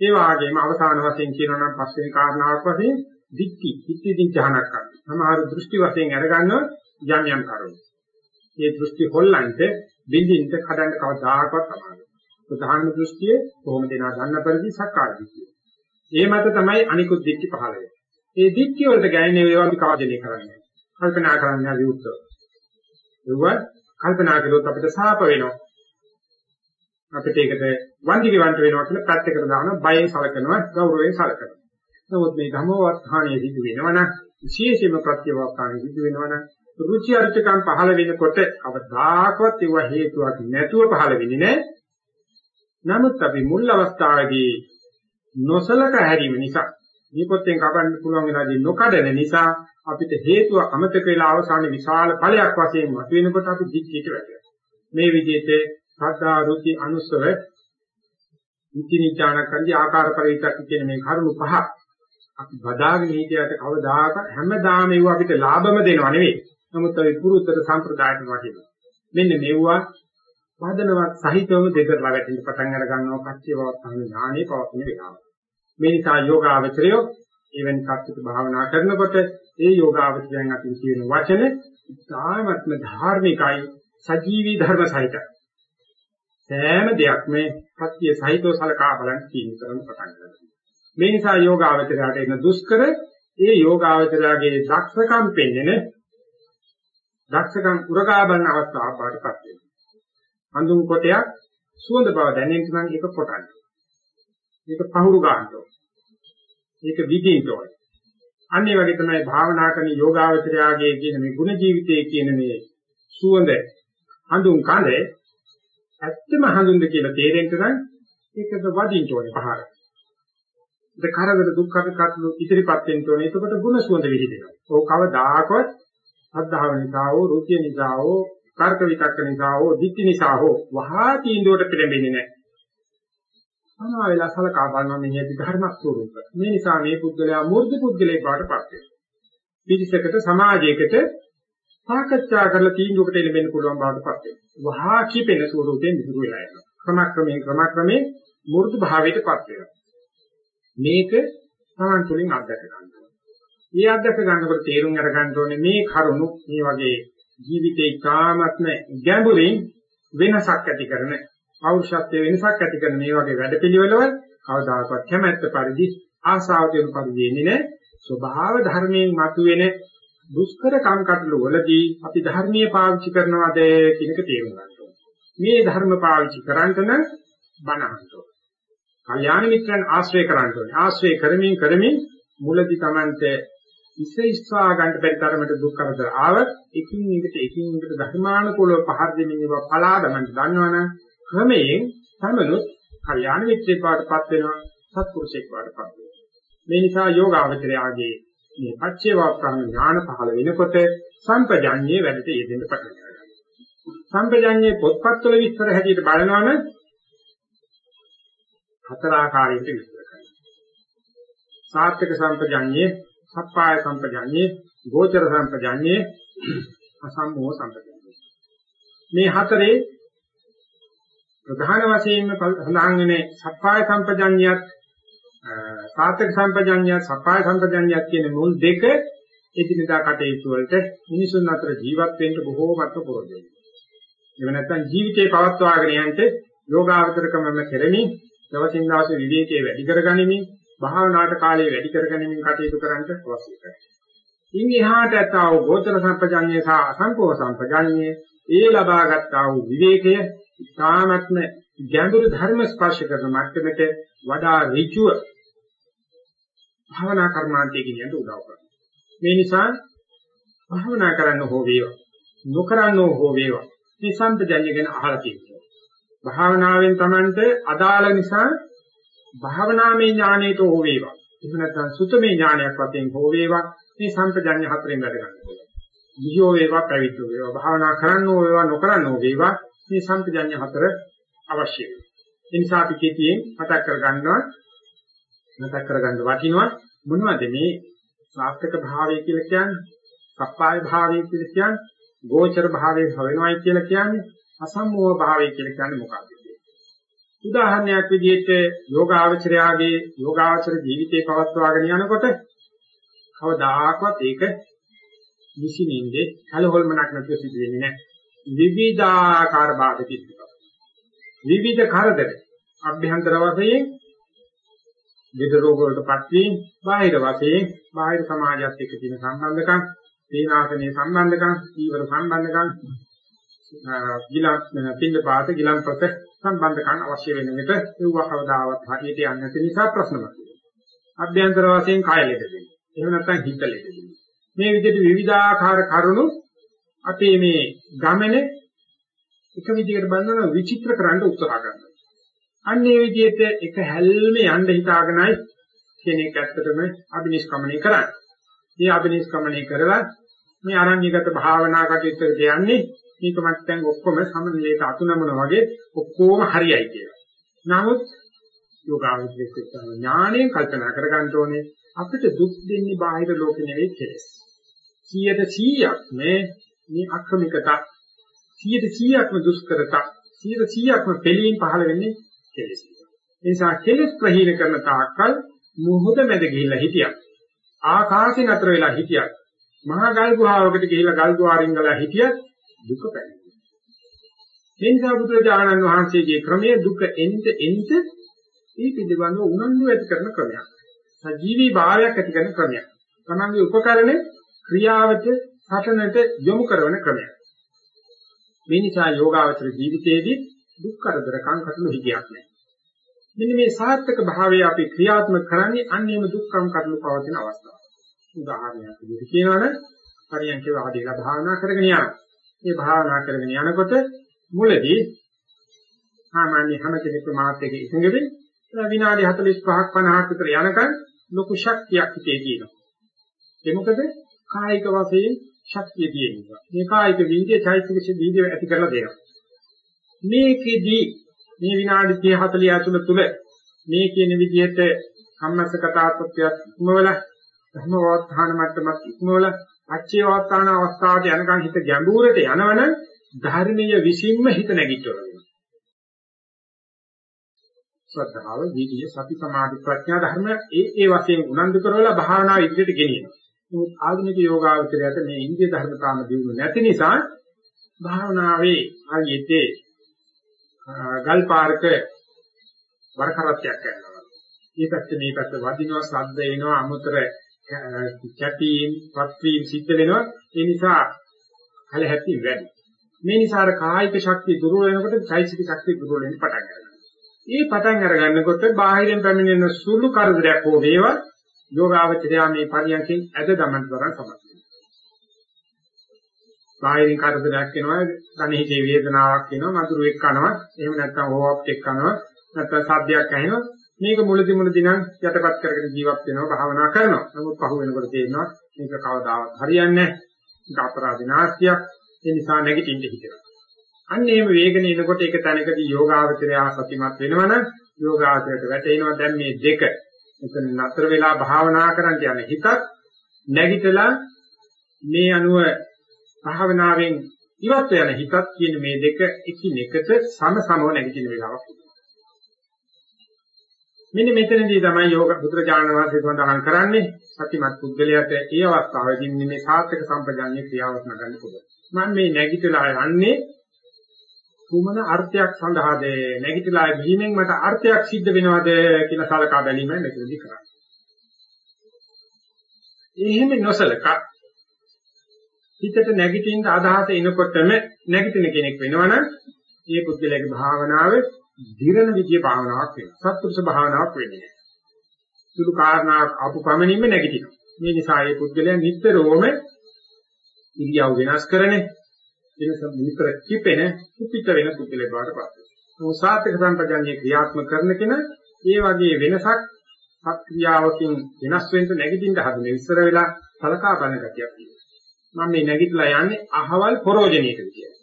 ඒ වගේම අවසාන වශයෙන් කියනවා නම් පස්වෙනි කාරණාවක් වශයෙන් දික්ටි ඉතිදී ඥානක් ගන්න. සමහර දෘෂ්ටි වශයෙන් අරගන්නව යම් යම් කරුණු. මේ දෘෂ්ටි හොල්ලන්ට බින්දින්ට කඩන්න කවදාකවත් තමයි. ප්‍රධාන දෘෂ්ටිය කොහොමද එනවා ගන්න පරිදි සක්කාය දිට්ඨිය. ඒ මත තමයි අනිකුත් දික්ටි පහළ වෙන්නේ. ඒ දික්ටි වලට ගැන්නේ ඒවා අපි කාර්යණය කරන්නේ. කල්පනා කරන්න විවුර්තව. ඒව කල්පනා කළොත් අපිට සාප වෙනවා. අපිට ඒකට වන්දි ගෙවන්න වෙනවා කියලා පැත්තකට දාන බයෙන් සලකනවා ගෞරවයෙන් සලකනවා. නමුත් මේ ධමවත්හානිය සිදු වෙනවනම් විශේෂයෙන්ම ප්‍රත්‍යවස්ථානිය සිදු වෙනවනම් රුචි අරුචිකම් පහළ වෙනකොට අවදාකවත් ඒව හේතුවක් නැතුව පහළ වෙන්නේ නැහැ. නමුත් අපි මුල් අවස්ථාවේදී නොසලක හැරීම නිසා මේ පොතෙන් කපන්න පුළුවන් වෙලාදී නොකඩන නිසා අපිට හේතුව අමතක වෙලා අවසානයේ විශාල ඵලයක් වශයෙන් මතුවෙනකොට අපි දික්කිට වැටෙනවා. මේ විදිහට සද්ධා රුචි අනුස්සව ඉතිනිචානකන්දී ආකාර පරිවිතක් කියන මේ කරුණු පහ අපි බදාගෙන හිටියට කවදාක හැමදාම ඒව අපිට ලාභම දෙනව නෙවෙයි. නමුත් අපි පුරුද්දට සම්ප්‍රදායට වටිනවා. මෙන්න මෙවුවා වදනවත් සහිතවම දෙදරලා වැටෙන්න පටන් අර ගන්නවා කච්චේ බවත් ඥානෙ පවතින වෙලාව. මේ නිසා යෝගාවචරය එවැනි කච්චිත භාවනා කරනකොට ඒ යෝගාවචරයන් අතින් කියන වචන ඉතාමත්ම ධාර්මිකයි සජීවී ධර්ම සහිතයි. සෑම දෙයක්ම සත්‍ය සහිතව සලකා බලන්න තීන්දුව කරන පටන් ගන්නවා. මේ නිසා යෝගාවචරයට එන දුෂ්කර ඒ යෝගාවචරයේ දක්ෂකම් පෙන්වෙන දක්ෂකම් උරගා බලන අවස්ථාවක් බාටපත් වෙනවා. හඳුන් කොටයක් සුවඳ බව දැනෙන්න නම් ඒක කොටන්න. ඒක පහුරු ගන්න ඕනේ. ඒක විදින්න ඕනේ. අන්න ඒ වගේ තමයි භාවනා කරන යෝගාවචරයාගේ කියන මේ ගුණ ජීවිතයේ කියන මේ සුවඳ හඳුන් කඳේ ඇත්තම හඳුන්ද කියලා තේරෙන්න නම් ඒකද වදින්න ඕනේ පහර. ඒක කරදර දුක් කටළු ඉදිරිපත් වෙන්න ඕනේ. එතකොට ගුණ සුවඳ විහිදෙනවා. ඕක කවදාකවත් අද්ධාව නිසා හෝ රුචිය නිසා හෝ තර්ක විතක්ක නිසා හෝ ditthi නිසා හෝ වහා තීන්දුවට පෙළඹෙන්නේ නැහැ. අනවා වෙලා සලකා බලනවා මේ ඇති ධර්ම ස්වરૂප. මේ නිසා මේ පුද්ගලයා මූර්ධ පුද්ගලයෙක් බවට පත් වෙනවා. පිරිසකට සමාජයකට සාකච්ඡා කරලා තීන්දුවකට එළඹෙන්න පුළුවන් බවට පත් වෙනවා. වහා කිපෙන ස්වરૂපයෙන් විදුරු වෙලා යනවා. ක්‍රමක්‍රමයෙන් ක්‍රමක්‍රමයෙන් මූර්ධ භාවයට පත් වෙනවා. මේක Taman තුලින් අත්දැක ගන්න ඕනේ. මේ අත්දැක ගන්නකොට තේරුම් අරගන්න ඕනේ මේ කරුණු මේ වගේ ජීවිතේ ඉතාමත්ම ගැඹුරින් වෙනසක් ඇති කරන පෞරුෂත්වයේ වෙනසක් ඇති කරන මේ වගේ වැඩපිළිවෙලවල කවදාකවත් කැමැත්ත පරිදි ආසාව කියන පරිදි එන්නේ නැහැ. ස්වභාව ධර්මයෙන් මතුවෙන දුෂ්කර කම්කටොළු වලදී අපි ධර්මීය පාවිච්චි කරනවාද කියන එක තේරුම් ගන්න ඕනේ. මේ ධර්ම පාවිච්චි කරන්ට නම් බණහන්ත ඕනේ. කල්යාණ මිත්‍රයන් ආශ්‍රය කරන්න ඕනේ. ආශ්‍රය කරමින් කරමින් මුලදී Tamante ඉස්ස ඉස්සා ගන්න බැරි තරමට දුක් කරදර ආවත් එකින් එකට එකින් එකට ධර්මානුකූලව පහර දෙමින් ඒවා පලා ගන්න දන්නවනම් ක්‍රමයෙන් තමනුත් කල්යාණ මිත්‍රයෙක් බවටපත් වෙනවා සත්පුරුෂයෙක් බවටපත් වෙනවා. මේ නිසා යෝගාවචරයාගේ මේ පච්චේවාක්ඛාන ඥාන පහළ වෙනකොට සම්පජඤ්ඤේ වැඩට යෙදෙන්න පටන් ගන්නවා. සම්පජඤ්ඤේ පොත්පත්වල විස්තර හැටියට බලනවනම් හතර ආකාරයකට විස්තර කරනවා. සාත්‍යක සම්පජඤ්ඤේ, සප්පාය සම්පජඤ්ඤේ, ගෝචර සම්පජඤ්ඤේ, අසම්මෝහ සම්පජඤ්ඤේ. මේ හතරේ ප්‍රධාන වශයෙන්ම සඳහන් වෙන්නේ සප්පාය සම්පජඤ්ඤයත් සාත්‍යක සම්පජඤ්ඤයත් සප්පාය සම්පජඤ්ඤයත් කියන මුල් දෙක එදිනදා කටයුතු වලට මිනිසුන් අතර ජීවත් වෙන්න බොහෝමත්ව පුරුදු වෙනවා. එහෙම නැත්නම් ජීවිතේ පවත්වාගෙන යන්න යෝගාවචරකමම කෙරෙමින් දවසින් දවස විවේකයේ වැඩි කරගනිමින් භාවනාවට කාලය වැඩි කරගනිමින් කටයුතු කරන්න අවශ්‍ය කරයි. ඉන් එහාට ඇතව ගෝචර සම්පජඤ්ඤය සහ අසංකෝප සම්පජඤ්ඤය ඒ ලබාගත්තා වූ විවේකය ඉතාමත්ම ගැඹුරු ධර්ම ස්පර්ශ කරන මට්ටමට වඩා ඍජුව භාවනා කර්මාන්තයේ කියනට උදව් කරනවා. මේ නිසා භාවනා කරන්න හෝ වේවා නොකරන්න හෝ වේවා මේ සම්පජඤ්ඤය ගැන අහලා තියෙනවා. භාවනාවෙන් Tamante අදාළ නිසා භාවනාමය ඥානයට හෝ වේවා. එහෙම නැත්නම් සුතමේ ඥානයක් වශයෙන් හෝ වේවා මේ සම්පජඤ්ඤ හතරෙන් වැඩ ගන්නවා. ගිහියෝ වේවා පැවිද්දෝ වේවා භාවනා කරන්නෝ වේවා නොකරන්නෝ වේවා මේ සම්පජඤ්ඤ හතර අවශ්‍යයි. ඒ නිසා අපි කෙටියෙන් මතක් කරගන්නවා මතක් කරගන්න වටිනවා මොනවද මේ සාර්ථක භාවය කියලා කියන්නේ? සප්පාය භාවය කියලා කියන්නේ? ගෝචර භාවය හවෙනවයි කියලා කියන්නේ? අසම්මෝහ භාවය කියලා කියන්නේ මොකක්ද? උදාහරණයක් විදිහට යෝගාවචරයාගේ යෝගාවචර ජීවිතේ පවත්වාගෙන යනකොට කවදාකවත් ඒක නිසින්ින්දේ කලහොල්මනක් නැතුව සිදු වෙන්නේ නැහැ. විවිධාකාර බාධක තිබෙනවා. විවිධ කරදර අභ්‍යන්තර වශයෙන් විද රෝග වලටපත් වීම, බාහිර වශයෙන් බාහිර සමාජයත් එක්ක තියෙන සම්බන්ධකම්, තීනාසනේ සම්බන්ධකම්, ජීවර සම්බන්ධකම්, ගිලන් පින්න පාත ගිලන්පත සම්බන්ධකම් අවශ්‍ය වෙන විට ඒව කවදාවත් හරියට යන්නේ නැති නිසා ප්‍රශ්න මතුවෙනවා. අභ්‍යන්තර වශයෙන් කාය ලෙඩ වෙනවා. එහෙම නැත්නම් හිත ලෙඩ වෙනවා. මේ විදිහට විවිධාකාර කරුණු අපේ මේ ගමනේ එක විදිහකට බලනවා විචිත්‍ර කරන්න උත්සාහ කරනවා. අන්න ඒ විදිහට එක හැල්මේ යන්න හිතාගෙනයි කෙනෙක් ඇත්තටම අබිනිෂ්ක්‍මණය කරන්නේ. මේ අබිනිෂ්ක්‍මණය කරලා මේ අරණ්‍යගත භාවනා කටයුත්තට යන්නේ මේක මත්තෙන් ඔක්කොම සමනලයට අතුනමන වගේ ඔක්කොම හරියයි කියලා. නමුත් යෝගාවචරයේ ඥාණයෙන් කල්පනා කරගන්න ඕනේ අපිට දුක් දෙන්නේ බාහිර ලෝකෙ නෙවෙයි කෙලස්. 100%ක් මේ මේ අක්‍රමිකතා 100%ක්ම දුෂ්කරතා 100%ක්ම පිළියින් පහළ වෙන්නේ කෙලස්. ඒ නිසා කෙලස් ප්‍රහීන කරන තාක්කල් මොහොත මැද ගිහිල්ලා හිටියක්. ආකාශේ නතර වෙලා හිටියක්. මහා ගල් ගුහාවකට ගිහිල්ලා ගල් ගුහාරින් ගලා හිටියක් දුක පැමිණෙනවා. මේ නිසා බුදුරජාණන් වහන්සේගේ ක්‍රමය දුක එන්ට එන්ට ඒ පිළිබඳව උනන්දු ඇති කරන ක්‍රමයක්. සජීවී භාවයක් ඇති කරන ක්‍රමයක්. තමන්ගේ උපකරණ ක්‍රියාවට සටනට යොමු කරන ක්‍රමයක්. මේ නිසා යෝගාවචර ජීවිතයේදී දුක් කරදර කංකටළු හිතියක් නැහැ. මෙන්න මේ සාර්ථක භාවය අපි ක්‍රියාත්මක කරන්නේ අන්නේම දුක්ඛම් කටළු පවතින අවස්ථාව. උදාහරණයක් විදිහට කියනවනම් පරියන්කේ වාදීලා භාවනා කරගෙන යනවා. මේ භාවනා කරගෙන යනකොට මුලදී සාමාන්‍ය හැම කෙනෙකුම මාත් එක ඉඳගෙන විනාඩි 45ක් 50ක් විතර යනකම් ලොකු ශක්තියක් හිතේ තියෙනවා. ඒ මොකද කායික වශයෙන් ශක්තිය තියෙනවා. මේ කායික වීර්ය චෛතසික වීර්ය ඇති කරලා දෙනවා. මේකෙදි මේ විනාඩි 30 40 ඇතුළත තුල මේ කියන විදිහට කම්මස්ස කතාත්මකයක් ඉක්මවල ධර්මවත්හාන මට්ටමක් ඉක්මවල අච්චේවත්තාන අවස්ථාවට යනකම් හිත ගැඹුරට යනවනම් ධර්මීය විසින්ම හිත නැගිටවල ශ්‍රද්ධාව, විරිය, සති, සමාධි, ප්‍රඥා ධර්ම ඒ ඒ වශයෙන් උනන්දු කරවලා භාවනා ඉදිරියට ගෙනියනවා. නමුත් ආධුනික යෝගාවචරයට මේ ඉන්දිය ධර්ම තාම දියුණු නැති නිසා භාවනාවේ ආයතේ ගල් පාරක වරකරත්යක් කරනවා. මේ පැත්ත මේ පැත්ත වදිනවා, ශබ්ද එනවා, අමුතර කැපීම්, පත්‍රීම් සිද්ධ වෙනවා. ඒ නිසා කල හැපි වැඩි. මේ නිසා අර කායික ශක්තිය දුර්වල වෙනකොට චෛතසික ශක්තිය දුර්වල වෙන්න පටන් ගන්නවා. මේ පටන් අරගන්නකොට බාහිරින් පැමිණෙන සුළු කරදරයක් හෝ වේවා යෝගාවචරයා මේ පරියන්කෙන් ඇද දමන්න තරම් සමත් බාහිරින් කරදරයක් එනවා ධනෙහිදී වේදනාවක් එනවා මధుරෙක් කනවා එහෙම නැත්නම් හෝප් එකක් කනවා නැත්නම් සාධ්‍යයක් ඇහෙනවා. මේක මුලදි මුලදි නම් යටපත් කරගෙන ජීවත් වෙනවා භාවනා කරනවා. නමුත් පහු වෙනකොට තේරෙනවා මේක කවදාවත් හරියන්නේ නැහැ. මේක අපරාධ නාස්තියක්. ඒ නිසා නැගිටින්න හිතෙනවා. අන්න එහෙම වේගන එනකොට ඒක තැනකදී යෝගාවචරය සතිමත් වෙනවනම් යෝගාවචරයට වැටෙනවා දැන් මේ දෙක. එතන නතර වෙලා භාවනා කරන්න යන හිතත් නැගිටලා මේ අනුව භාවනාවෙන් ඉවත් වෙන හිතත් කියන මේ දෙක එකිනෙකට සමසමව නැගිටින වෙලාවක් මෙන්න මෙතනදී තමයි යෝග බුදුරජාණන් වහන්සේ සඳහන් කරන්නේ සතිමත් පුද්ගලයාට ඒ අවස්ථාවේදී මේ සාර්ථක සම්පජාඤ්ඤේ ක්‍රියාවක් නගන්න පුළුවන්. මම මේ නැගිටලා යන්නේ කුමන අර්ථයක් සඳහාද නැගිටලා ගිහින් මට අර්ථයක් සිද්ධ වෙනවද කියලා සලකා බැලීම මෙතනදී කරන්නේ. එහෙම නොසලකා හිතට නැගිටින්න අදහස එනකොටම නැගිටින කෙනෙක් වෙනවනම් ඒ පුද්ගලයාගේ භාවනාව ධිරණ විදිය භාවනාවක් වෙනවා. සත්පුරුෂ භාවනාවක් වෙන්නේ නැහැ. සුළු කාරණාවක් ආපු පමණින්ම නැගිටිනවා. මේ නිසා මේ පුද්ගලයා නිතරම ඉරියව් වෙනස් කරන්නේ වෙනස විතර කිපෙන කුපිත වෙන පුද්ගලයෙක් බවට පත් වෙනවා. සාත්‍යක සම්පජාඤ්ඤේ ක්‍රියාත්මක කරන කෙනා ඒ වගේ වෙනසක් සක්‍රියාවකින් වෙනස් වෙන්න නැගිටින්න හදන ඉස්සර වෙලා සලකා බලන ගතියක් තියෙනවා. මම මේ නැගිටලා යන්නේ අහවල් පරෝජනයකට කියලා.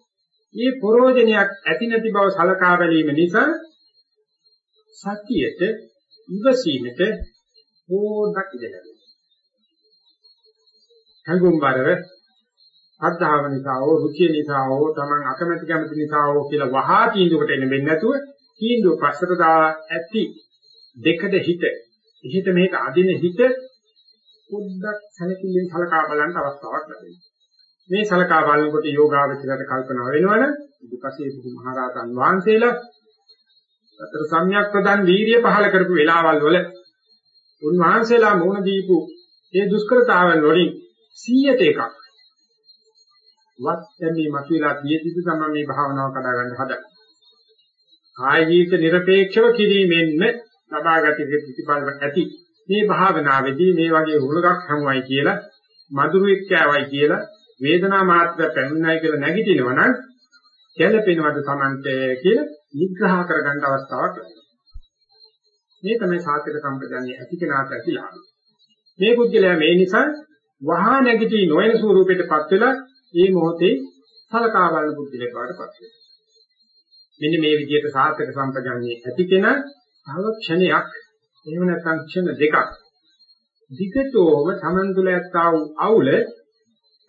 මේ පරෝජනයක් ඇති නැති බව සලකා බැලීම නිසා සතියට ඉවසීමට ඕඩක් ඉඳලා. හංගුම්බරව අද්ධාව නිසා හෝ රුචිය නිසා හෝ Taman අකමැති කැමති නිසා හෝ කියලා වහා තීන්දුවකට එන්න වෙන්නේ නැතුව තීන්දුව පස්සට දා ඇති දෙකද හිත. හිත මේක අදින හිත පොඩ්ඩක් සැලකිල්ලෙන් සලකා බලන්න අවස්ථාවක් ලැබෙනවා. මේ සලකා බලනකොට යෝගාවචරයට කල්පනා වෙනවනේ දුකසේ බුදු මහරහතන් වහන්සේලා අතර සම්‍යක් ප්‍රදන් වීර්ය පහල කරපු වෙලාවල් වල උන්වහන්සේලා මෝහන දීපු ඒ දුෂ්කරතාවන් වලින් 100ට එකක් වත් දැමී මතුවලා තියෙදි තමයි මේ භාවනාව කඩා ගන්න හදන්නේ. කාය ජීවිත নিরপেক্ষව කිරීමෙන්ම ලබාගත යුතු ප්‍රතිඵල ඇති. මේ භාවනාවේදී මේ වගේ උරුලක් හමුවයි කියලා මధుරෙක් කෑවයි කියලා වේදනා මාත්‍ර පැමිණයි කියලා නැගිටිනවා නම් ගැළපෙනවද Tamante කියලා නිග්‍රහ කරගන්න අවස්ථාවක් ලැබෙනවා. මේ තමයි සාත්‍යක සම්පදන්නේ ඇති කෙනාට ඇතිලා. මේ පුද්ගලයා මේ නිසා වහා නැගිටි නොවන ස්වරූපයටපත් වෙලා ඒ මොහොතේ සලකා බලන බුද්ධිලේ පාඩපත් වෙනවා. මෙන්න මේ විදිහට සාර්ථක සම්පජාන්නේ ඇති කෙනා තව ක්ෂණයක් එහෙම නැත්නම් ක්ෂණ දෙකක් විගතෝම Taman තුල ඇත්තා වූ අවුල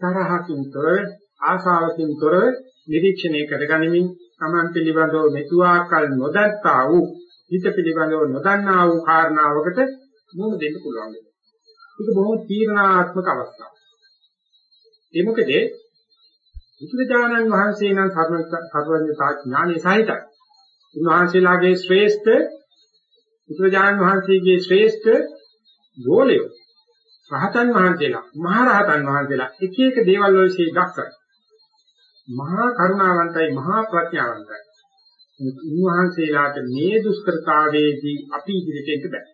තරහකින් තොරව ආශාවකින් තොරව නිරීක්ෂණය කරගනිමින් Taman පිළිබඳව මෙතුආකල් නොදත්තා වූ හිත පිළිබඳව නොදන්නා වූ කාරණාවකට මුහුණ දෙන්න පුළුවන්. ඒක බොහොම තීරණාත්මක අවස්ථාවක්. ඒ මොකද බුදුරජාණන් වහන්සේ නම් සර්වඥතා ඥානෙ සහිතයි. උන්වහන්සේලාගේ ශ්‍රේෂ්ඨ බුදුරජාණන් වහන්සේගේ ශ්‍රේෂ්ඨ ගෝලය. රහතන් වහන්සේලා, මහා රහතන් වහන්සේලා එක එක දේවල් වලදී දක්වයි. මහා කරුණාවන්තයි, මහා ප්‍රඥාවන්තයි. උන්වහන්සේලාට මේ දුෂ්කරතාවේදී අපි ඉදිරියට එන්න බෑ.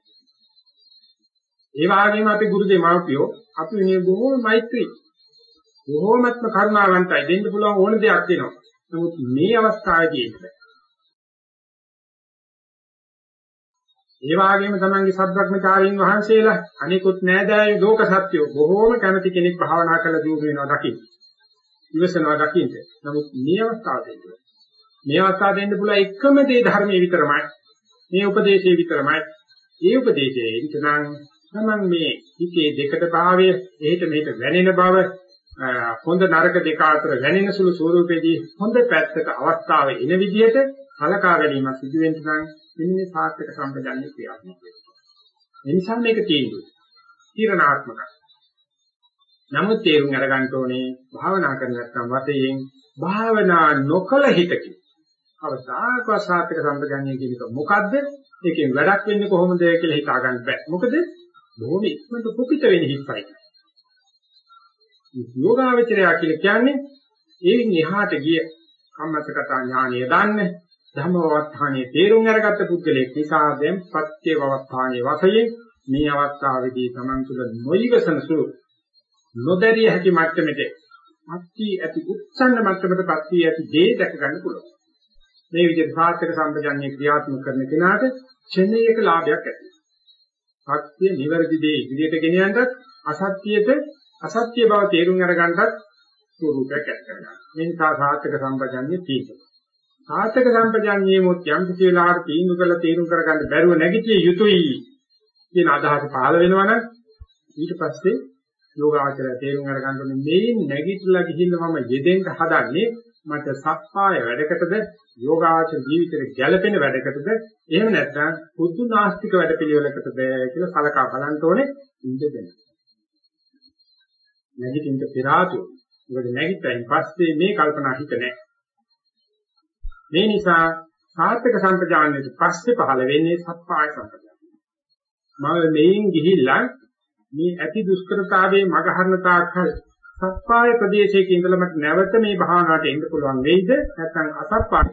ඒ වගේම අපි ගුරු දෙමාපියෝ අපි මේ බොහෝ මෛත්‍රී බොහෝමත්ම කරුණාවන්තයි දෙන්න පුළුවන් ඕන දෙයක් දෙනවා. නමුත් මේ අවස්ථාවේදී ඒ වගේම තමන්ගේ සත්‍වඥචාරීන් වහන්සේලා අනිකුත් නෑදෑයෝ ලෝක සත්‍යෝ බොහෝම කැමති කෙනෙක් භාවනා කළ දියුණු වෙනවා දකින්න. ඉවසනවා දකින්න. නමුත් මේ අවස්ථාව දෙන්න. මේ අවස්ථාව දෙන්න පුළුවන් එකම දේ ධර්මයේ විතරමයි. මේ උපදේශයේ විතරමයි. ඒ උපදේශයේ ඉතනම් තමන් මේ හිතේ දෙකට භාවය, එහෙට මෙහෙට වැනෙන බව, හොඳ නරක දෙක අතර වැනෙන සුළු ස්වරූපයේදී හොඳ පැත්තට අවස්ථාව එන විදිහට කලකා ගැනීමක් සිදු වෙන්න නම් මෙන්න සාර්ථක සම්පජන්‍ය ක්‍රියාත්මක වෙනවා. ඒ නිසා මේක තියෙන්නේ. තීරණාත්මකයි. නමුත් තේරුම් අරගන්න ඕනේ භාවනා කරන නැත්නම් වතයෙන් භාවනා නොකල හිතකින්. අවසානක සාර්ථක සම්පජන්‍ය කියන එක මොකද්ද? ඒකෙන් වැඩක් වෙන්නේ කොහොමද කියලා හිතා ගන්න බෑ. මොකද බොහොම ඉක්මනට කුපිත වෙන හිතයි. යෝගාවචරය කියලා කියන්නේ ඒන් එහාට ගිය කම්මසගත ඥානය දන්නේ ධම්මවත්තානේ තේරුම් අරගත්ත පුද්ගලෙක් නිසා දැන් පත්‍ය වවත්තානේ වශයෙන් මේ අවස්ථාවේදී Taman තුල නොයිවසන සුළු නොදැරිය හැකි මට්ටමට පත්‍ය ඇති උත්සන්න මට්ටමට පත්‍ය ඇති දේ දැක ගන්න පුළුවන්. මේ විදිහට සාර්ථක සම්පජන්‍ය ක්‍රියාත්මක කරන කෙනාට ක්ෂණයක ලාභයක් ඇති වෙනවා. පත්‍ය නිවැරදි දේ ඉදිරියට ගෙන යන්නත් අසත්‍යයට අසත්‍ය බව තේරුම් අරගන්නත් ස්වරූපයක් ඇති කරගන්නවා. මේ නිසා සාර්ථක සම්පජන්‍ය තියෙනවා. සාර්ථක සම්පජන්යේ මොත් යම් කිසි වෙලාවකට තීන්දුව කරලා තීරුම් කරගන්න බැරුව නැගිටිය යුතුයි කියන අදහස පහළ වෙනවනම් ඊට පස්සේ යෝගාචරය තේරුම් අරගන්න ඕනේ මේ නැගිටලා ගිහිල්ලා මම යෙදෙන්න හදන්නේ මට සප්පාය වැඩකටද යෝගාචර ජීවිතේට ගැළපෙන වැඩකටද එහෙම නැත්නම් පුදු නාස්තික වැඩපිළිවෙලකටද කියලා සලකා බලන්න ඕනේ ඉඳගෙන නැගිටින්න පෙර ආතුව. මොකද නැගිටින් පස්සේ මේ කල්පනා හිත නැහැ. මේ නිසා සාර්ථක සම්පජානනයේ පස්සේ පහළ වෙන්නේ සත්පාය සම්පජානනය. මම මෙයින් ගිහිල්ලා මේ ඇති දුෂ්කරතාවයේ මගහරණ තාක්කල් සත්පාය ප්‍රදේශයක ඉඳලා මට නැවත මේ භාවනාවට එන්න පුළුවන් වෙයිද නැත්නම් අසත්පාය